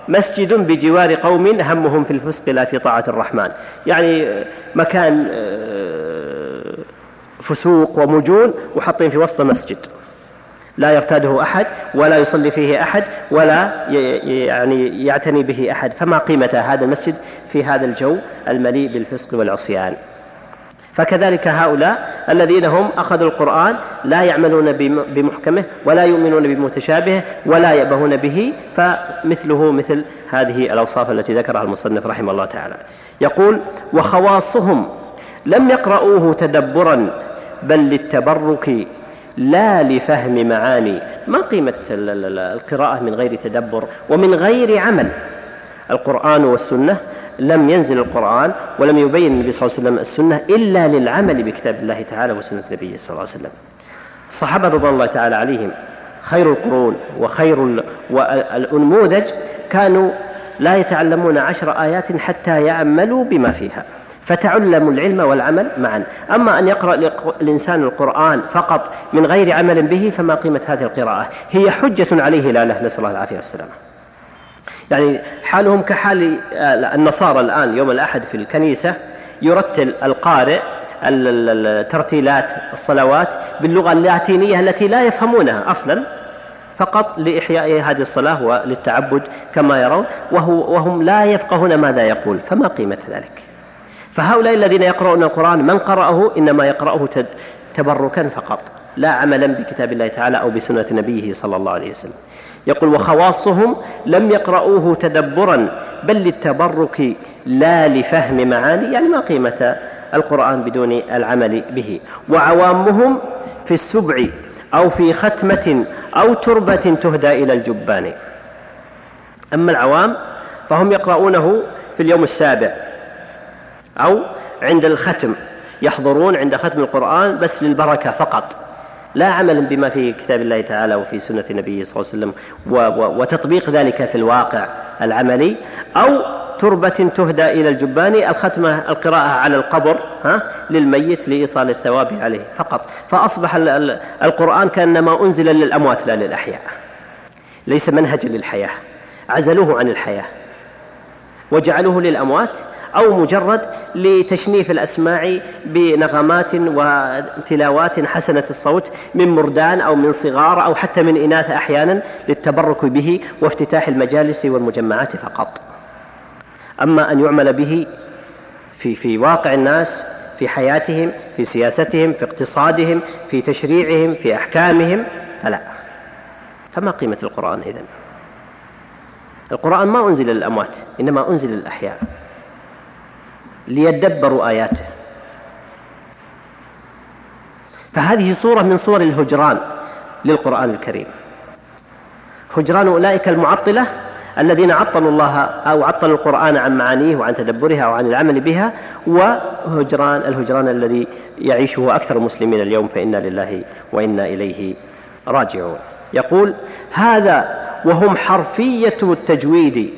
مسجد بجوار قوم همهم في الفسق لا في طاعة الرحمن. يعني مكان آه، فسوق ومجون وحاطين في وسط مسجد. لا يرتاده أحد ولا يصلي فيه أحد ولا يعني يعتني به أحد. فما قيمة هذا المسجد في هذا الجو المليء بالفسق والعصيان؟ فكذلك هؤلاء الذين هم أخذوا القرآن لا يعملون بمحكمه ولا يؤمنون بمتشابهه ولا يأبهون به فمثله مثل هذه الأوصاف التي ذكرها المصنف رحمه الله تعالى. يقول وخواصهم لم يقرؤوه تدبرا بل للتبرك لا لفهم معاني. ما قيمة القراءة من غير تدبر ومن غير عمل؟ القرآن والسنة لم ينزل القرآن ولم يبين النبي صلى الله عليه وسلم السنة إلا للعمل بكتاب الله تعالى وسنة نبيه صلى الله عليه وسلم. الصحابة رضوان الله تعالى عليهم خير القرون وخير والأنموذج كانوا لا يتعلمون عشر آيات حتى يعملوا بما فيها فتعلموا العلم والعمل معا. أما أن يقرأ الإنسان القرآن فقط من غير عمل به فما قيمة هذه القراءة؟ هي حجة عليه لا له نسأل الله العافية والسلامة. يعني حالهم كحال النصارى الآن يوم الأحد في الكنيسة يرتل القارئ ترتيلات الصلوات باللغة اللاتينية التي لا يفهمونها أصلا فقط لإحياء هذه الصلاة وللتعبد كما يرون وهو وهم لا يفقهون ماذا يقول فما قيمة ذلك؟ فهؤلاء الذين يقرؤون القرآن من قرأه؟ إنما يقرأه تبركا فقط لا عملا بكتاب الله تعالى أو بسنة نبيه صلى الله عليه وسلم. يقول وخواصهم لم يقرؤوه تدبرا بل للتبرك لا لفهم معاني يعني ما قيمة القرآن بدون العمل به. وعوامهم في السبع أو في ختمة أو تربة تهدى إلى الجبان. أما العوام فهم يقرؤونه في اليوم السابع أو عند الختم يحضرون عند ختم القرآن بس للبركة فقط. لا عملا بما في كتاب الله تعالى وفي سنة النبي صلى الله عليه وسلم وتطبيق ذلك في الواقع العملي أو تربة تهدى إلى الجبان الختمة القراءة على القبر ها للميت لإيصال الثواب عليه فقط. فأصبح القرآن كأنما أنزل للأموات لا للأحياء. ليس منهجا للحياة عزلوه عن الحياة. وجعلوه للأموات أو مجرد لتشنيف الأسماع بنغمات وتلاوات حسنة الصوت من مردان أو من صغار أو حتى من إناث أحيانا للتبرك به وافتتاح المجالس والمجمعات فقط. أما أن يعمل به في في واقع الناس في حياتهم في سياستهم في اقتصادهم في تشريعهم في أحكامهم فلا. فما قيمة القرآن إذن؟ القرآن ما أنزل للأموات إنما أنزل للأحياء. ليدبروا آياته. فهذه صورة من صور الهجران للقرآن الكريم. هجران أولئك المعطلة الذين عطلوا الله أو عطلوا القرآن عن معانيه وعن تدبرها وعن العمل بها وهجران الهجران الذي يعيشه أكثر المسلمين اليوم فإنا لله وإنا إليه راجعون. يقول هذا وهم حرفية التجويد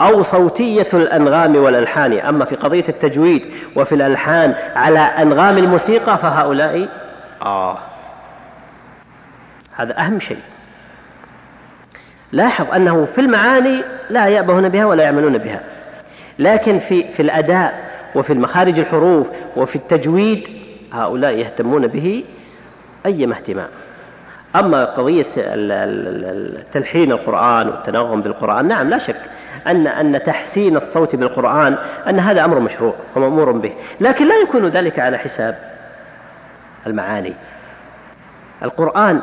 أو صوتية الأنغام والألحان. أما في قضية التجويد وفي الألحان على أنغام الموسيقى فهؤلاء آه هذا أهم شيء. لاحظ أنه في المعاني لا يأبهون بها ولا يعملون بها. لكن في في الأداء وفي المخارج الحروف وفي التجويد هؤلاء يهتمون به أيما اهتمام. أما قضية تلحين القرآن والتنغم بالقرآن نعم لا شك أن أن تحسين الصوت بالقرآن أن هذا أمر مشروع ومأمور به. لكن لا يكون ذلك على حساب المعاني. القرآن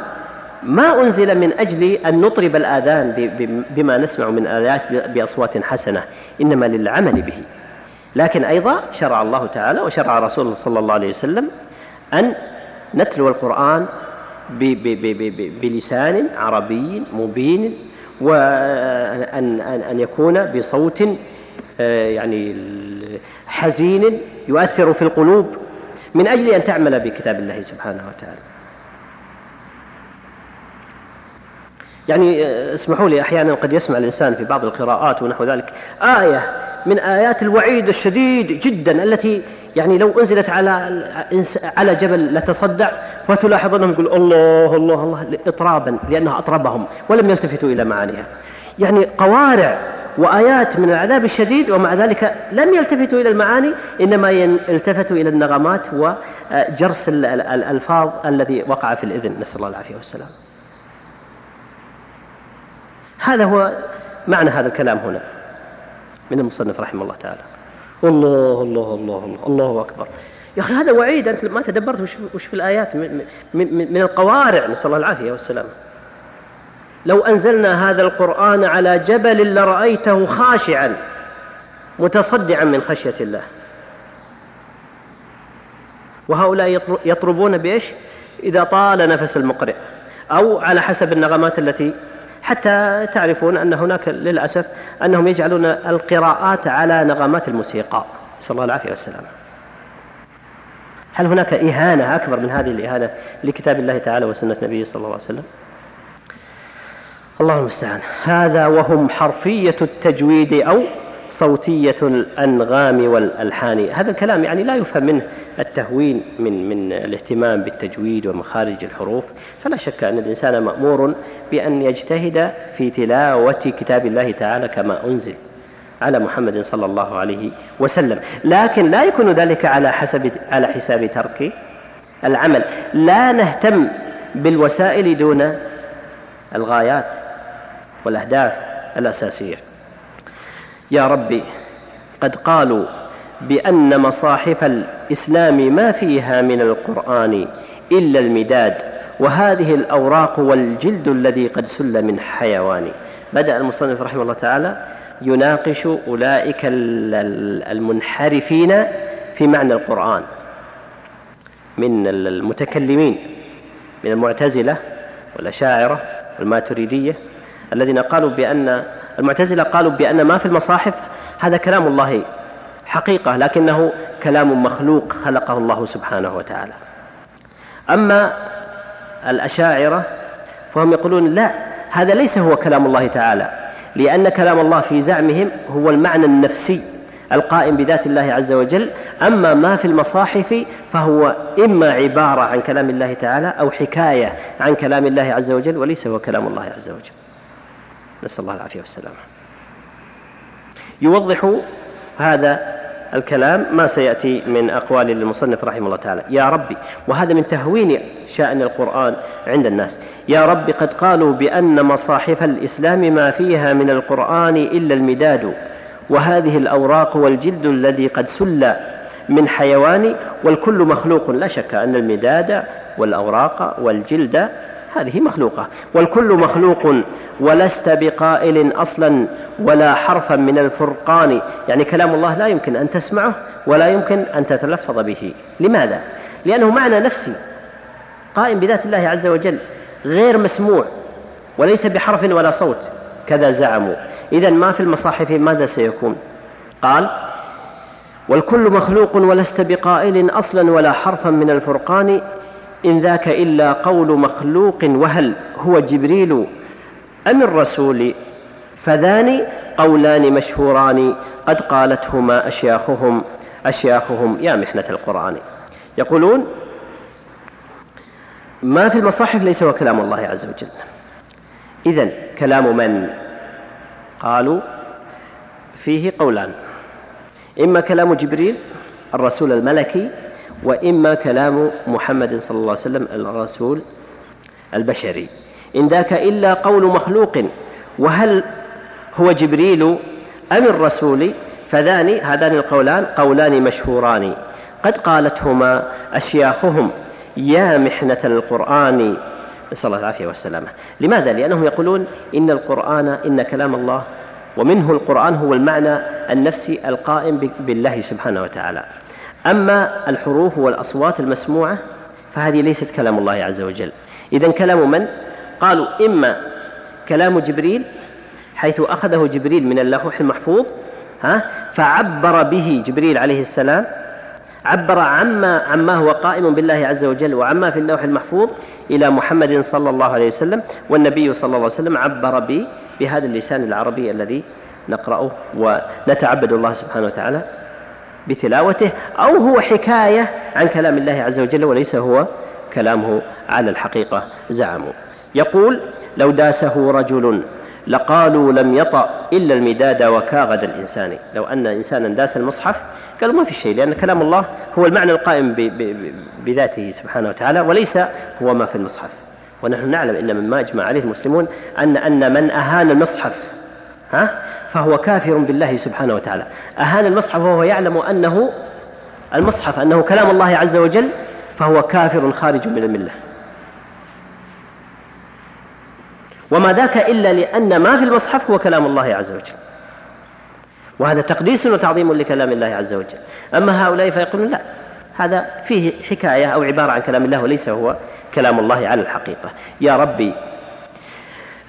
ما أنزل من أجل أن نطرب الآذان بما نسمع من آيات بأصوات حسنة إنما للعمل به. لكن أيضا شرع الله تعالى وشرع رسوله صلى الله عليه وسلم أن نتلو القرآن بلسان عربي مبين وأن أن يكون بصوت آه، يعني حزين يؤثر في القلوب من أجل أن تعمل بكتاب الله سبحانه وتعالى. يعني آه، اسمحوا لي أحيانا قد يسمع الإنسان في بعض القراءات ونحو ذلك آية من آيات الوعيد الشديد جدا التي يعني لو أنزلت على على جبل لتصدع فتلاحظ أنهم يقول الله الله الله إطرابا لأنها أطربهم ولم يلتفتوا إلى معانيها. يعني قوارع وآيات من العذاب الشديد ومع ذلك لم يلتفتوا إلى المعاني إنما التفتوا إلى النغمات وجرس الألفاظ الذي وقع في الإذن. نسأل الله العافية والسلام. هذا هو معنى هذا الكلام هنا. من المصنف رحمه الله تعالى. الله الله الله الله الله أكبر. يا أخي هذا وعيد. أنت ما تدبرت وش, وش في الآيات من, من, من القوارع. نسأل الله العافية والسلام لو أنزلنا هذا القرآن على جبل لرأيته خاشعا متصدعا من خشية الله. وهؤلاء يطربون بإيش؟ إذا طال نفس المقرئ. أو على حسب النغمات التي حتى تعرفون أن هناك للأسف أنهم يجعلون القراءات على نغمات الموسيقى. نسأل الله العافية والسلامة. هل هناك إهانة أكبر من هذه الإهانة لكتاب الله تعالى وسنة نبيه صلى الله عليه وسلم؟ الله المستعان. هذا وهم حرفية التجويد أو صوتية الأنغام والألحان. هذا الكلام يعني لا يفهم منه التهوين من من الاهتمام بالتجويد ومخارج الحروف. فلا شك أن الإنسان مأمور بأن يجتهد في تلاوة كتاب الله تعالى كما أنزل على محمد صلى الله عليه وسلم. لكن لا يكون ذلك على حسب على حساب ترك العمل. لا نهتم بالوسائل دون الغايات والأهداف الأساسية. يا ربي قد قالوا بأن مصاحف الإسلام ما فيها من القرآن إلا المداد وهذه الأوراق والجلد الذي قد سل من حيوان. بدأ المصنف رحمه الله تعالى يناقش أولئك المنحرفين في معنى القرآن من المتكلمين من المعتزلة والأشاعرة والماتريدية الذين قالوا بأن المعتزلة قالوا بأن ما في المصاحف هذا كلام الله حقيقة لكنه كلام مخلوق خلقه الله سبحانه وتعالى. أما الأشاعرة فهم يقولون لا هذا ليس هو كلام الله تعالى لأن كلام الله في زعمهم هو المعنى النفسي القائم بذات الله عز وجل. أما ما في المصاحف فهو إما عبارة عن كلام الله تعالى أو حكاية عن كلام الله عز وجل وليس هو كلام الله عز وجل. نسأل الله العافية والسلامة. يوضح هذا الكلام ما سيأتي من أقوال المصنف رحمه الله تعالى. يا ربي وهذا من تهوين شأن القرآن عند الناس. يا رب قد قالوا بأن مصاحف الإسلام ما فيها من القرآن إلا المداد وهذه الأوراق والجلد الذي قد سل من حيوان والكل مخلوق. لا شك أن المداد والأوراق والجلد هذه مخلوقة والكل مخلوق ولست بقائل أصلا ولا حرفا من الفرقان. يعني كلام الله لا يمكن أن تسمعه ولا يمكن أن تتلفظ به. لماذا؟ لأنه معنى نفسي. قائم بذات الله عز وجل غير مسموع وليس بحرف ولا صوت. كذا زعموا. اذا ما في المصاحف ماذا سيكون؟ قال والكل مخلوق ولست بقائل أصلا ولا حرفا من الفرقان. إن ذاك إلا قول مخلوق وهل هو جبريل أم الرسول؟ فذان قولان مشهوران قد قالتهما أشياخهم أشياخهم يا محنة القرآن. يقولون ما في المصاحف ليس هو كلام الله عز وجل. إذن كلام من؟ قالوا فيه قولان. إما كلام جبريل الرسول الملكي وإما كلام محمد صلى الله عليه وسلم الرسول البشري. إن ذاك إلا قول مخلوق. وهل هو جبريل أم الرسول؟ فذان هذان القولان قولان مشهوران. قد قالتهما أشياخهم. يا محنة القرآن. نسأل الله العافية والسلامة. لماذا؟ لأنهم يقولون إن القرآن إن كلام الله. ومنه القرآن هو المعنى النفسي القائم بالله سبحانه وتعالى. أما الحروف والأصوات المسموعة فهذه ليست كلام الله عز وجل. إذا كلام من؟ قالوا إما كلام جبريل حيث أخذه جبريل من اللوح المحفوظ ها فعبر به جبريل عليه السلام عبر عما عما هو قائم بالله عز وجل وعما في اللوح المحفوظ إلى محمد صلى الله عليه وسلم والنبي صلى الله عليه وسلم عبر به بهذا اللسان العربي الذي نقرأه ونتعبد الله سبحانه وتعالى بتلاوته أو هو حكاية عن كلام الله عز وجل وليس هو كلامه على الحقيقة زعموا. يقول لو داسه رجل لقالوا لم يطأ إلا المداد وكاغد الإنسان. لو أن إنسانا داس المصحف قالوا ما في شيء لأن كلام الله هو المعنى القائم بذاته سبحانه وتعالى وليس هو ما في المصحف. ونحن نعلم إن مما اجمع عليه المسلمون ان أن من أهان المصحف ها؟ فهو كافر بالله سبحانه وتعالى. أهان المصحف وهو يعلم أنه المصحف أنه كلام الله عز وجل فهو كافر خارج من الملة. وما ذاك إلا لأن ما في المصحف هو كلام الله عز وجل. وهذا تقديس وتعظيم لكلام الله عز وجل. أما هؤلاء فيقولون لا هذا فيه حكاية أو عبارة عن كلام الله وليس هو كلام الله على الحقيقة. يا ربي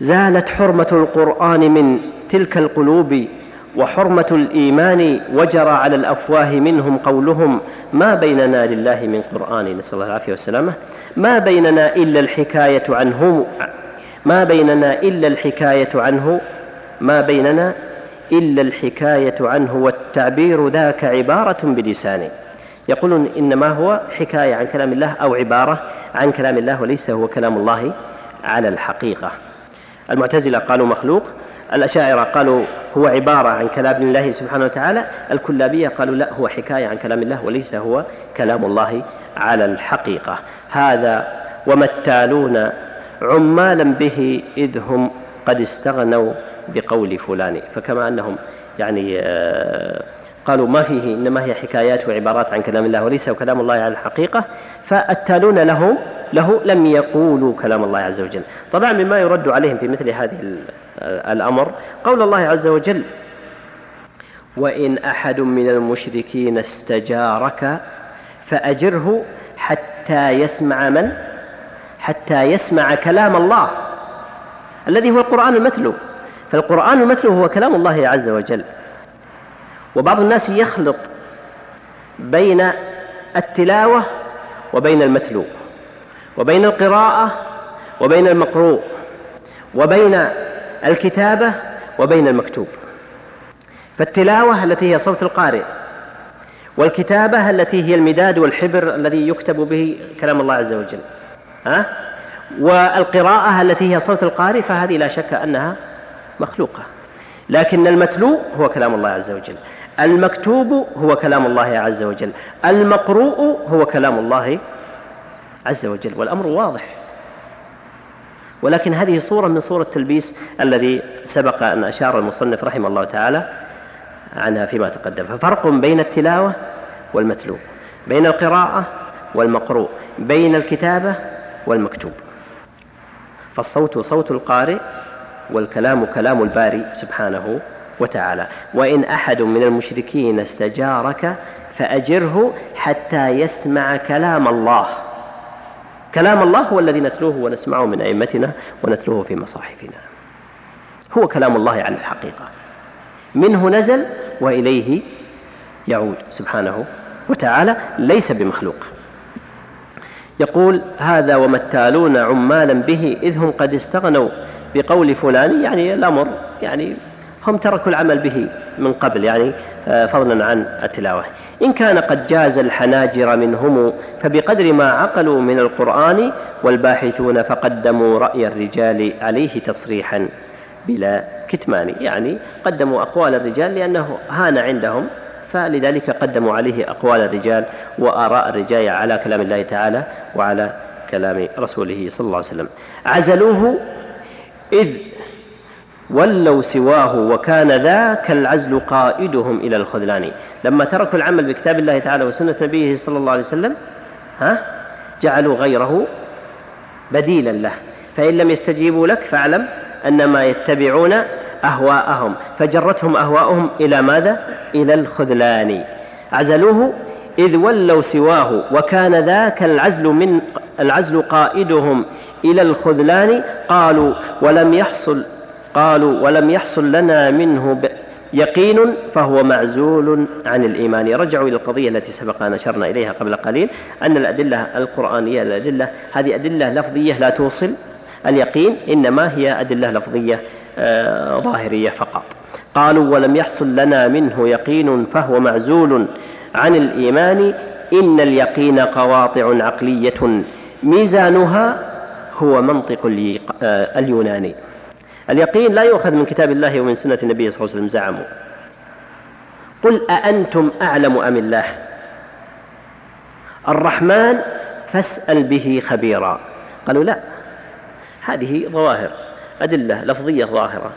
زالت حرمة القرآن من تلك القلوب وحرمة الإيمان وجرى على الأفواه منهم قولهم ما بيننا لله من قرآن. نسأل الله العافية والسلامة. ما بيننا إلا الحكاية عنهم ما بيننا إلا الحكاية عنه ما بيننا إلا الحكاية عنه والتعبير ذاك عبارة بلسانه. يقولون إنما هو حكاية عن كلام الله أو عبارة عن كلام الله وليس هو كلام الله على الحقيقة. المعتزلة قالوا مخلوق الأشاعرة قالوا هو عبارة عن كلام الله سبحانه وتعالى الكلابية قالوا لا هو حكاية عن كلام الله وليس هو كلام الله على الحقيقة. هذا وما التالون عمالا به إذ هم قد استغنوا بقول فلان. فكما أنهم يعني آه، قالوا ما فيه إنما هي حكايات وعبارات عن كلام الله وليس كلام الله على الحقيقة. فالتالون له له لم يقولوا كلام الله عز وجل. طبعا مما يرد عليهم في مثل هذه الأمر قول الله عز وجل وإن أحد من المشركين استجارك فأجره حتى يسمع من حتى يسمع كلام الله الذي هو القرآن المتلو. فالقرآن المتلو هو كلام الله عز وجل. وبعض الناس يخلط بين التلاوة وبين المتلو وبين القراءة وبين المقروء وبين الكتابة وبين المكتوب. فالتلاوة التي هي صوت القارئ والكتابة التي هي المداد والحبر الذي يكتب به كلام الله عز وجل. ها؟ والقراءة التي هي صوت القارئ فهذه لا شك أنها مخلوقة. لكن المتلو هو كلام الله عز وجل. المكتوب هو كلام الله عز وجل. المقروء هو كلام الله عز وجل. والأمر واضح. ولكن هذه صورة من صور التلبيس الذي سبق أن أشار المصنف رحمه الله تعالى عنها فيما تقدم. ففرق بين التلاوة والمتلو بين القراءة والمقروء بين الكتابة والمكتوب. فالصوت صوت القارئ والكلام كلام الباري سبحانه وتعالى. وإن أحد من المشركين استجارك فأجره حتى يسمع كلام الله. كلام الله هو الذي نتلوه ونسمعه من أئمتنا ونتلوه في مصاحفنا. هو كلام الله على الحقيقة. منه نزل وإليه يعود سبحانه وتعالى ليس بمخلوق. يقول هذا وما التالون عمالا به إذ هم قد استغنوا بقول فلان يعني الأمر يعني هم تركوا العمل به من قبل يعني آه، فضلا عن التلاوة. إن كان قد جاز الحناجر منهم فبقدر ما عقلوا من القرآن والباحثون فقدموا رأي الرجال عليه تصريحا بلا كتمان يعني قدموا أقوال الرجال لأنه هان عندهم فلذلك قدموا عليه أقوال الرجال وآراء الرجال على كلام الله تعالى وعلى كلام رسوله صلى الله عليه وسلم. عزلوه إذ ولوا سواه وكان ذاك العزل قائدهم إلى الخذلان. لما تركوا العمل بكتاب الله تعالى وسنة نبيه صلى الله عليه وسلم ها جعلوا غيره بديلا له. فإن لم يستجيبوا لك فاعلم أنما يتبعون أهواءهم فجرتهم أهواءهم إلى ماذا؟ إلى الخذلان. عزلوه إذ ولوا سواه وكان ذاك العزل من العزل قائدهم إلى الخذلان. قالوا ولم يحصل قالوا ولم يحصل لنا منه يقين فهو معزول عن الإيمان. رجعوا إلى القضية التي سبق أن أشرنا إليها قبل قليل أن الأدلة القرآنية الأدلة هذه أدلة لفظية لا توصل. اليقين إنما هي أدلة لفظية آه، ظاهرية فقط. قالوا ولم يحصل لنا منه يقين فهو معزول عن الإيمان. إن اليقين قواطع عقلية. ميزانها هو منطق آه، اليوناني. اليقين لا يؤخذ من كتاب الله ومن سنة النبي صلى الله عليه وسلم. زعموا. قل أأنتم أعلم أم الله؟ الرحمن فاسأل به خبيرا. قالوا لا. هذه ظواهر أدلة لفظية ظاهرة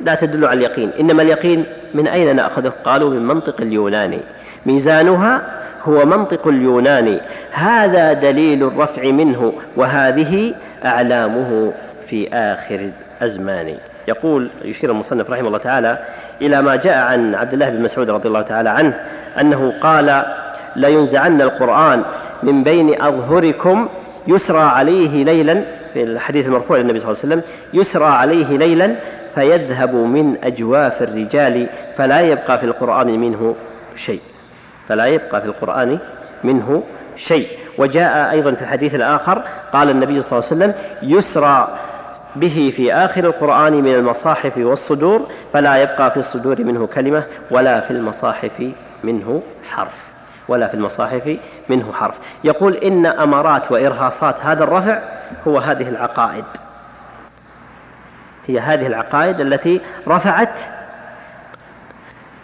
لا تدل على اليقين إنما اليقين من أين نأخذه؟ قالوا من منطق اليوناني. ميزانها هو منطق اليوناني. هذا دليل الرفع منه وهذه أعلامه في آخر الأزمان. يقول يشير المصنف رحمه الله تعالى إلى ما جاء عن عبد الله بن مسعود رضي الله تعالى عنه أنه قال لينزعن القرآن من بين أظهركم يسرى عليه ليلا في الحديث المرفوع للنبي صلى الله عليه وسلم يسرى عليه ليلا فيذهب من أجواف الرجال فلا يبقى في القرآن منه شيء. فلا يبقى في القرآن منه شيء. وجاء أيضا في الحديث الآخر قال النبي صلى الله عليه وسلم يسرى به في آخر القرآن من المصاحف والصدور فلا يبقى في الصدور منه كلمة ولا في المصاحف منه حرف. ولا في المصاحف منه حرف. يقول إن أمارات وإرهاصات هذا الرفع هو هذه العقائد. هي هذه العقائد التي رفعت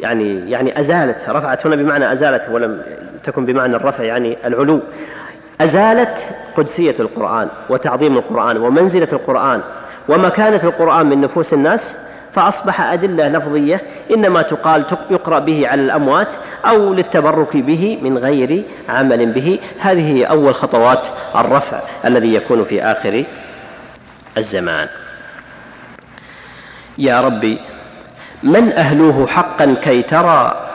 يعني يعني أزالت رفعت هنا بمعنى أزالت ولم تكن بمعنى الرفع يعني العلو. أزالت قدسية القرآن وتعظيم القرآن ومنزلة القرآن. ومكانة القرآن من نفوس الناس فأصبح أدلة لفظية إنما تقال يقرأ به على الأموات أو للتبرك به من غير عمل به. هذه هي أول خطوات الرفع الذي يكون في آخر الزمان. يا ربي من أهلوه حقا كي ترى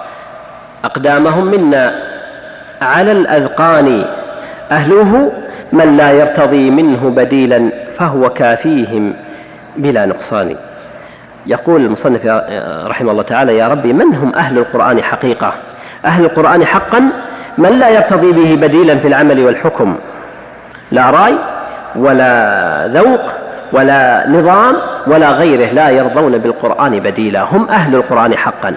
أقدامهم منا؟ على الأذقان أهلوه من لا يرتضي منه بديلا فهو كافيهم بلا نقصان. يقول المصنف رحمه الله تعالى يا ربي من هم أهل القرآن حقيقة؟ أهل القرآن حقا؟ من لا يرتضي به بديلا في العمل والحكم؟ لا رأي ولا ذوق ولا نظام ولا غيره لا يرضون بالقرآن بديلا هم أهل القرآن حقا.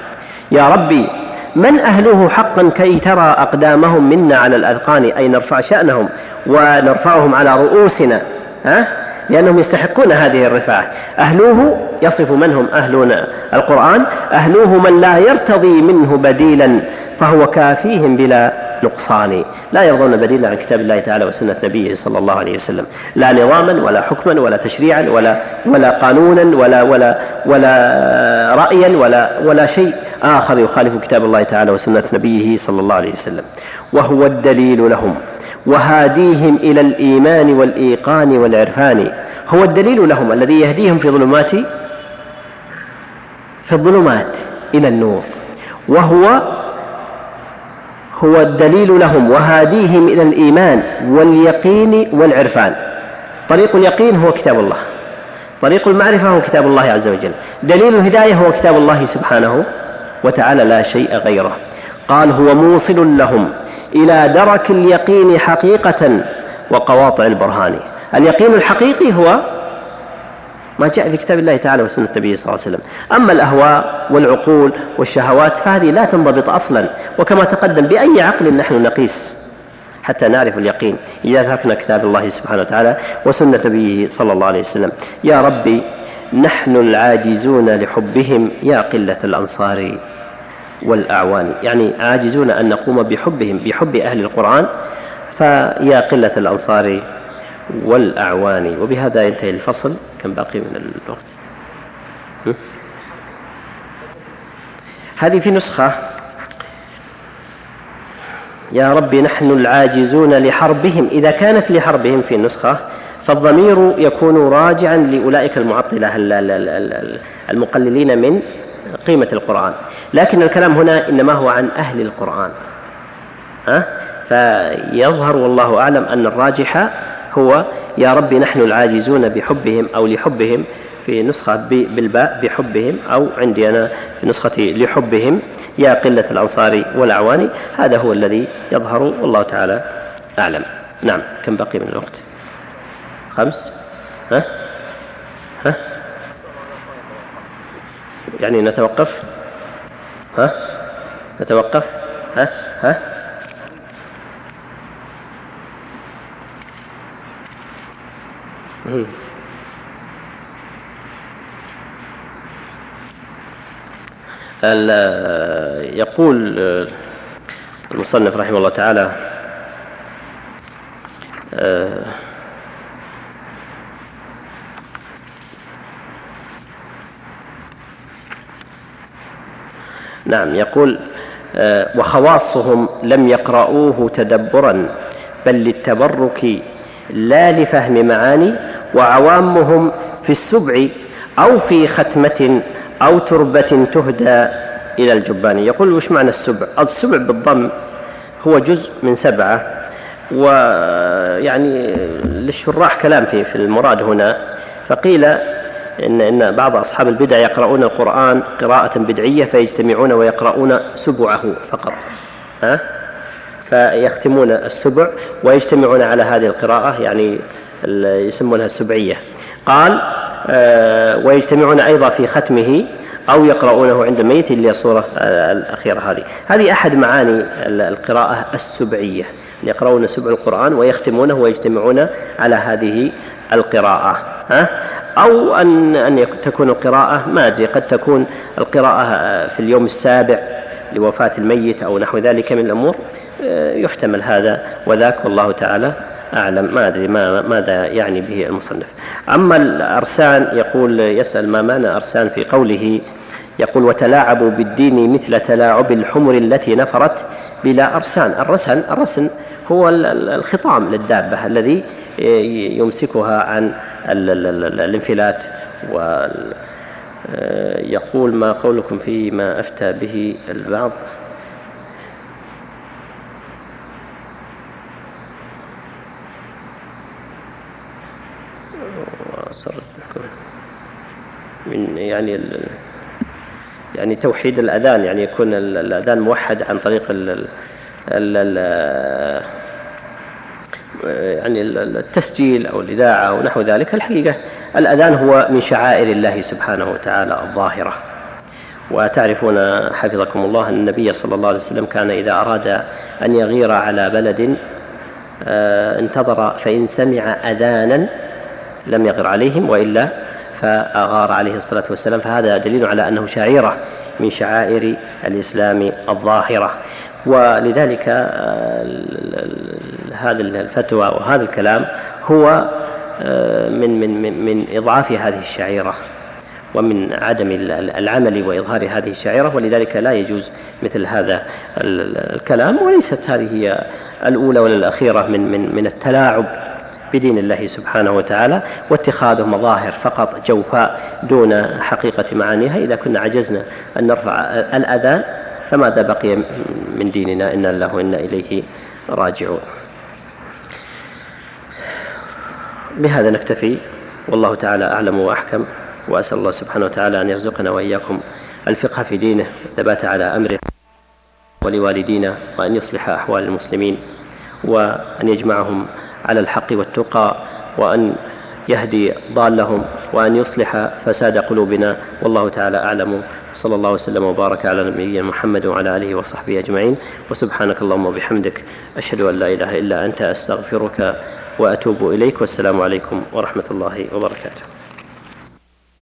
يا ربي من أهله حقا كي ترى أقدامهم منا على الأذقان؟ أي نرفع شأنهم ونرفعهم على رؤوسنا؟ ها؟ لأنهم يستحقون هذه الرفعة أهلوه يصف من هم أهلون القرآن أهلوه من لا يرتضي منه بديلا فهو كافيهم بلا نقصان. لا يرضون بديلا عن كتاب الله تعالى وسنة نبيه صلى الله عليه وسلم. لا نظاما ولا حكما ولا تشريعا ولا ولا قانونا ولا ولا ولا رأيا ولا ولا شيء آخر يخالف كتاب الله تعالى وسنة نبيه صلى الله عليه وسلم. وهو الدليل لهم. وهاديهم إلى الإيمان والإيقان والعرفان. هو الدليل لهم الذي يهديهم في ظلمات في الظلمات إلى النور. وهو هو الدليل لهم وهاديهم إلى الإيمان واليقين والعرفان. طريق اليقين هو كتاب الله. طريق المعرفة هو كتاب الله عز وجل. دليل الهداية هو كتاب الله سبحانه وتعالى لا شيء غيره. قال هو موصل لهم إلى درك اليقين حقيقة وقواطع البرهان. اليقين الحقيقي هو ما جاء في كتاب الله تعالى وسنة نبيه صلى الله عليه وسلم. أما الأهواء والعقول والشهوات فهذه لا تنضبط أصلا. وكما تقدم بأي عقل نحن نقيس حتى نعرف اليقين. إذا تركنا كتاب الله سبحانه وتعالى وسنة نبيه صلى الله عليه وسلم. يا ربي نحن العاجزون لحبهم يا قلة الأنصار. والأعوان. يعني عاجزون أن نقوم بحبهم بحب أهل القرآن فيا قلة الأنصار والأعوان. وبهذا ينتهي الفصل. كم باقي من الوقت؟ هذه في نسخة. يا رب نحن العاجزون لحربهم. إذا كانت لحربهم في النسخة فالضمير يكون راجعا لأولئك المعطلة المقللين من قيمة القرآن. لكن الكلام هنا إنما هو عن أهل القرآن. ها؟ فيظهر والله أعلم أن الراجح هو يا رب نحن العاجزون بحبهم أو لحبهم في نسخة بالباء بحبهم أو عندي أنا في نسخة لحبهم. يا قلة الأنصار والأعوان هذا هو الذي يظهر والله تعالى أعلم. نعم كم بقي من الوقت؟ خمس؟ ها؟ ها؟ يعني نتوقف؟ ها؟ نتوقف؟ ها؟ ها؟ يقول المصنف رحمه الله تعالى نعم يقول وخواصهم لم يقرؤوه تدبرا بل للتبرك لا لفهم معاني وعوامهم في السبع أو في ختمة أو تربة تهدى إلى الجبان. يقول وش معنى السبع؟ السبع بالضم هو جزء من سبعة ويعني للشراح كلام في في المراد هنا فقيل إن إن بعض أصحاب البدع يقرؤون القرآن قراءة بدعية فيجتمعون ويقرؤون سبعه فقط. ها؟ فيختمون السبع ويجتمعون على هذه القراءة يعني يسمونها السبعية. قال آه، ويجتمعون أيضا في ختمه أو يقرؤونه عند الميت اللي الصورة الأخيرة هذه. هذه أحد معاني القراءة السبعية يقرؤون سبع القرآن ويختمونه ويجتمعون على هذه القراءة. ها؟ أو أن أن تكون القراءة ما أدري قد تكون القراءة في اليوم السابع لوفاة الميت أو نحو ذلك من الأمور يحتمل هذا وذاك والله تعالى أعلم. ما أدري ما ماذا يعني به المصنف. أما الأرسان يقول يسأل ما معنى أرسان في قوله يقول وتلاعبوا بالدين مثل تلاعب الحمر التي نفرت بلا أرسان. الرسن الرسن هو الخطام للدابة الذي يمسكها عن الانفلات و يقول ما قولكم فيما أفتى به البعض. من يعني يعني توحيد الأذان يعني يكون الأذان موحد عن طريق ال ال يعني التسجيل أو الإذاعة أو نحو ذلك الحقيقة الأذان هو من شعائر الله سبحانه وتعالى الظاهرة. وتعرفون حفظكم الله أن النبي صلى الله عليه وسلم كان إذا أراد أن يغير على بلد آه، انتظر فإن سمع أذانا لم يغر عليهم وإلا فأغار عليه الصلاة والسلام. فهذا دليل على أنه شعيرة من شعائر الإسلام الظاهرة. ولذلك آه، هذه الفتوى وهذا الكلام هو آه، من من من, من إضعاف هذه الشعيرة ومن عدم العمل وإظهار هذه الشعيرة ولذلك لا يجوز مثل هذا الكلام وليست هذه هي الأولى ولا الأخيرة من من من التلاعب بدين الله سبحانه وتعالى واتخاذه مظاهر فقط جوفاء دون حقيقة معانيها. إذا كنا عجزنا أن نرفع الأذان فماذا بقي من ديننا؟ إنا الله وإنا إليه راجعون. بهذا نكتفي. والله تعالى أعلم وأحكم. وأسأل الله سبحانه وتعالى أن يرزقنا وإياكم الفقه في دينه والثبات على أمره ولوالدينا وأن يصلح أحوال المسلمين وأن يجمعهم على الحق والتقى وأن يهدي ضالهم وأن يصلح فساد قلوبنا. والله تعالى أعلم. صلى الله وسلم وبارك على نبينا محمد وعلى آله وصحبه أجمعين. وسبحانك اللهم وبحمدك أشهد أن لا إله إلا أنت أستغفرك وأتوب إليك والسلام عليكم ورحمة الله وبركاته.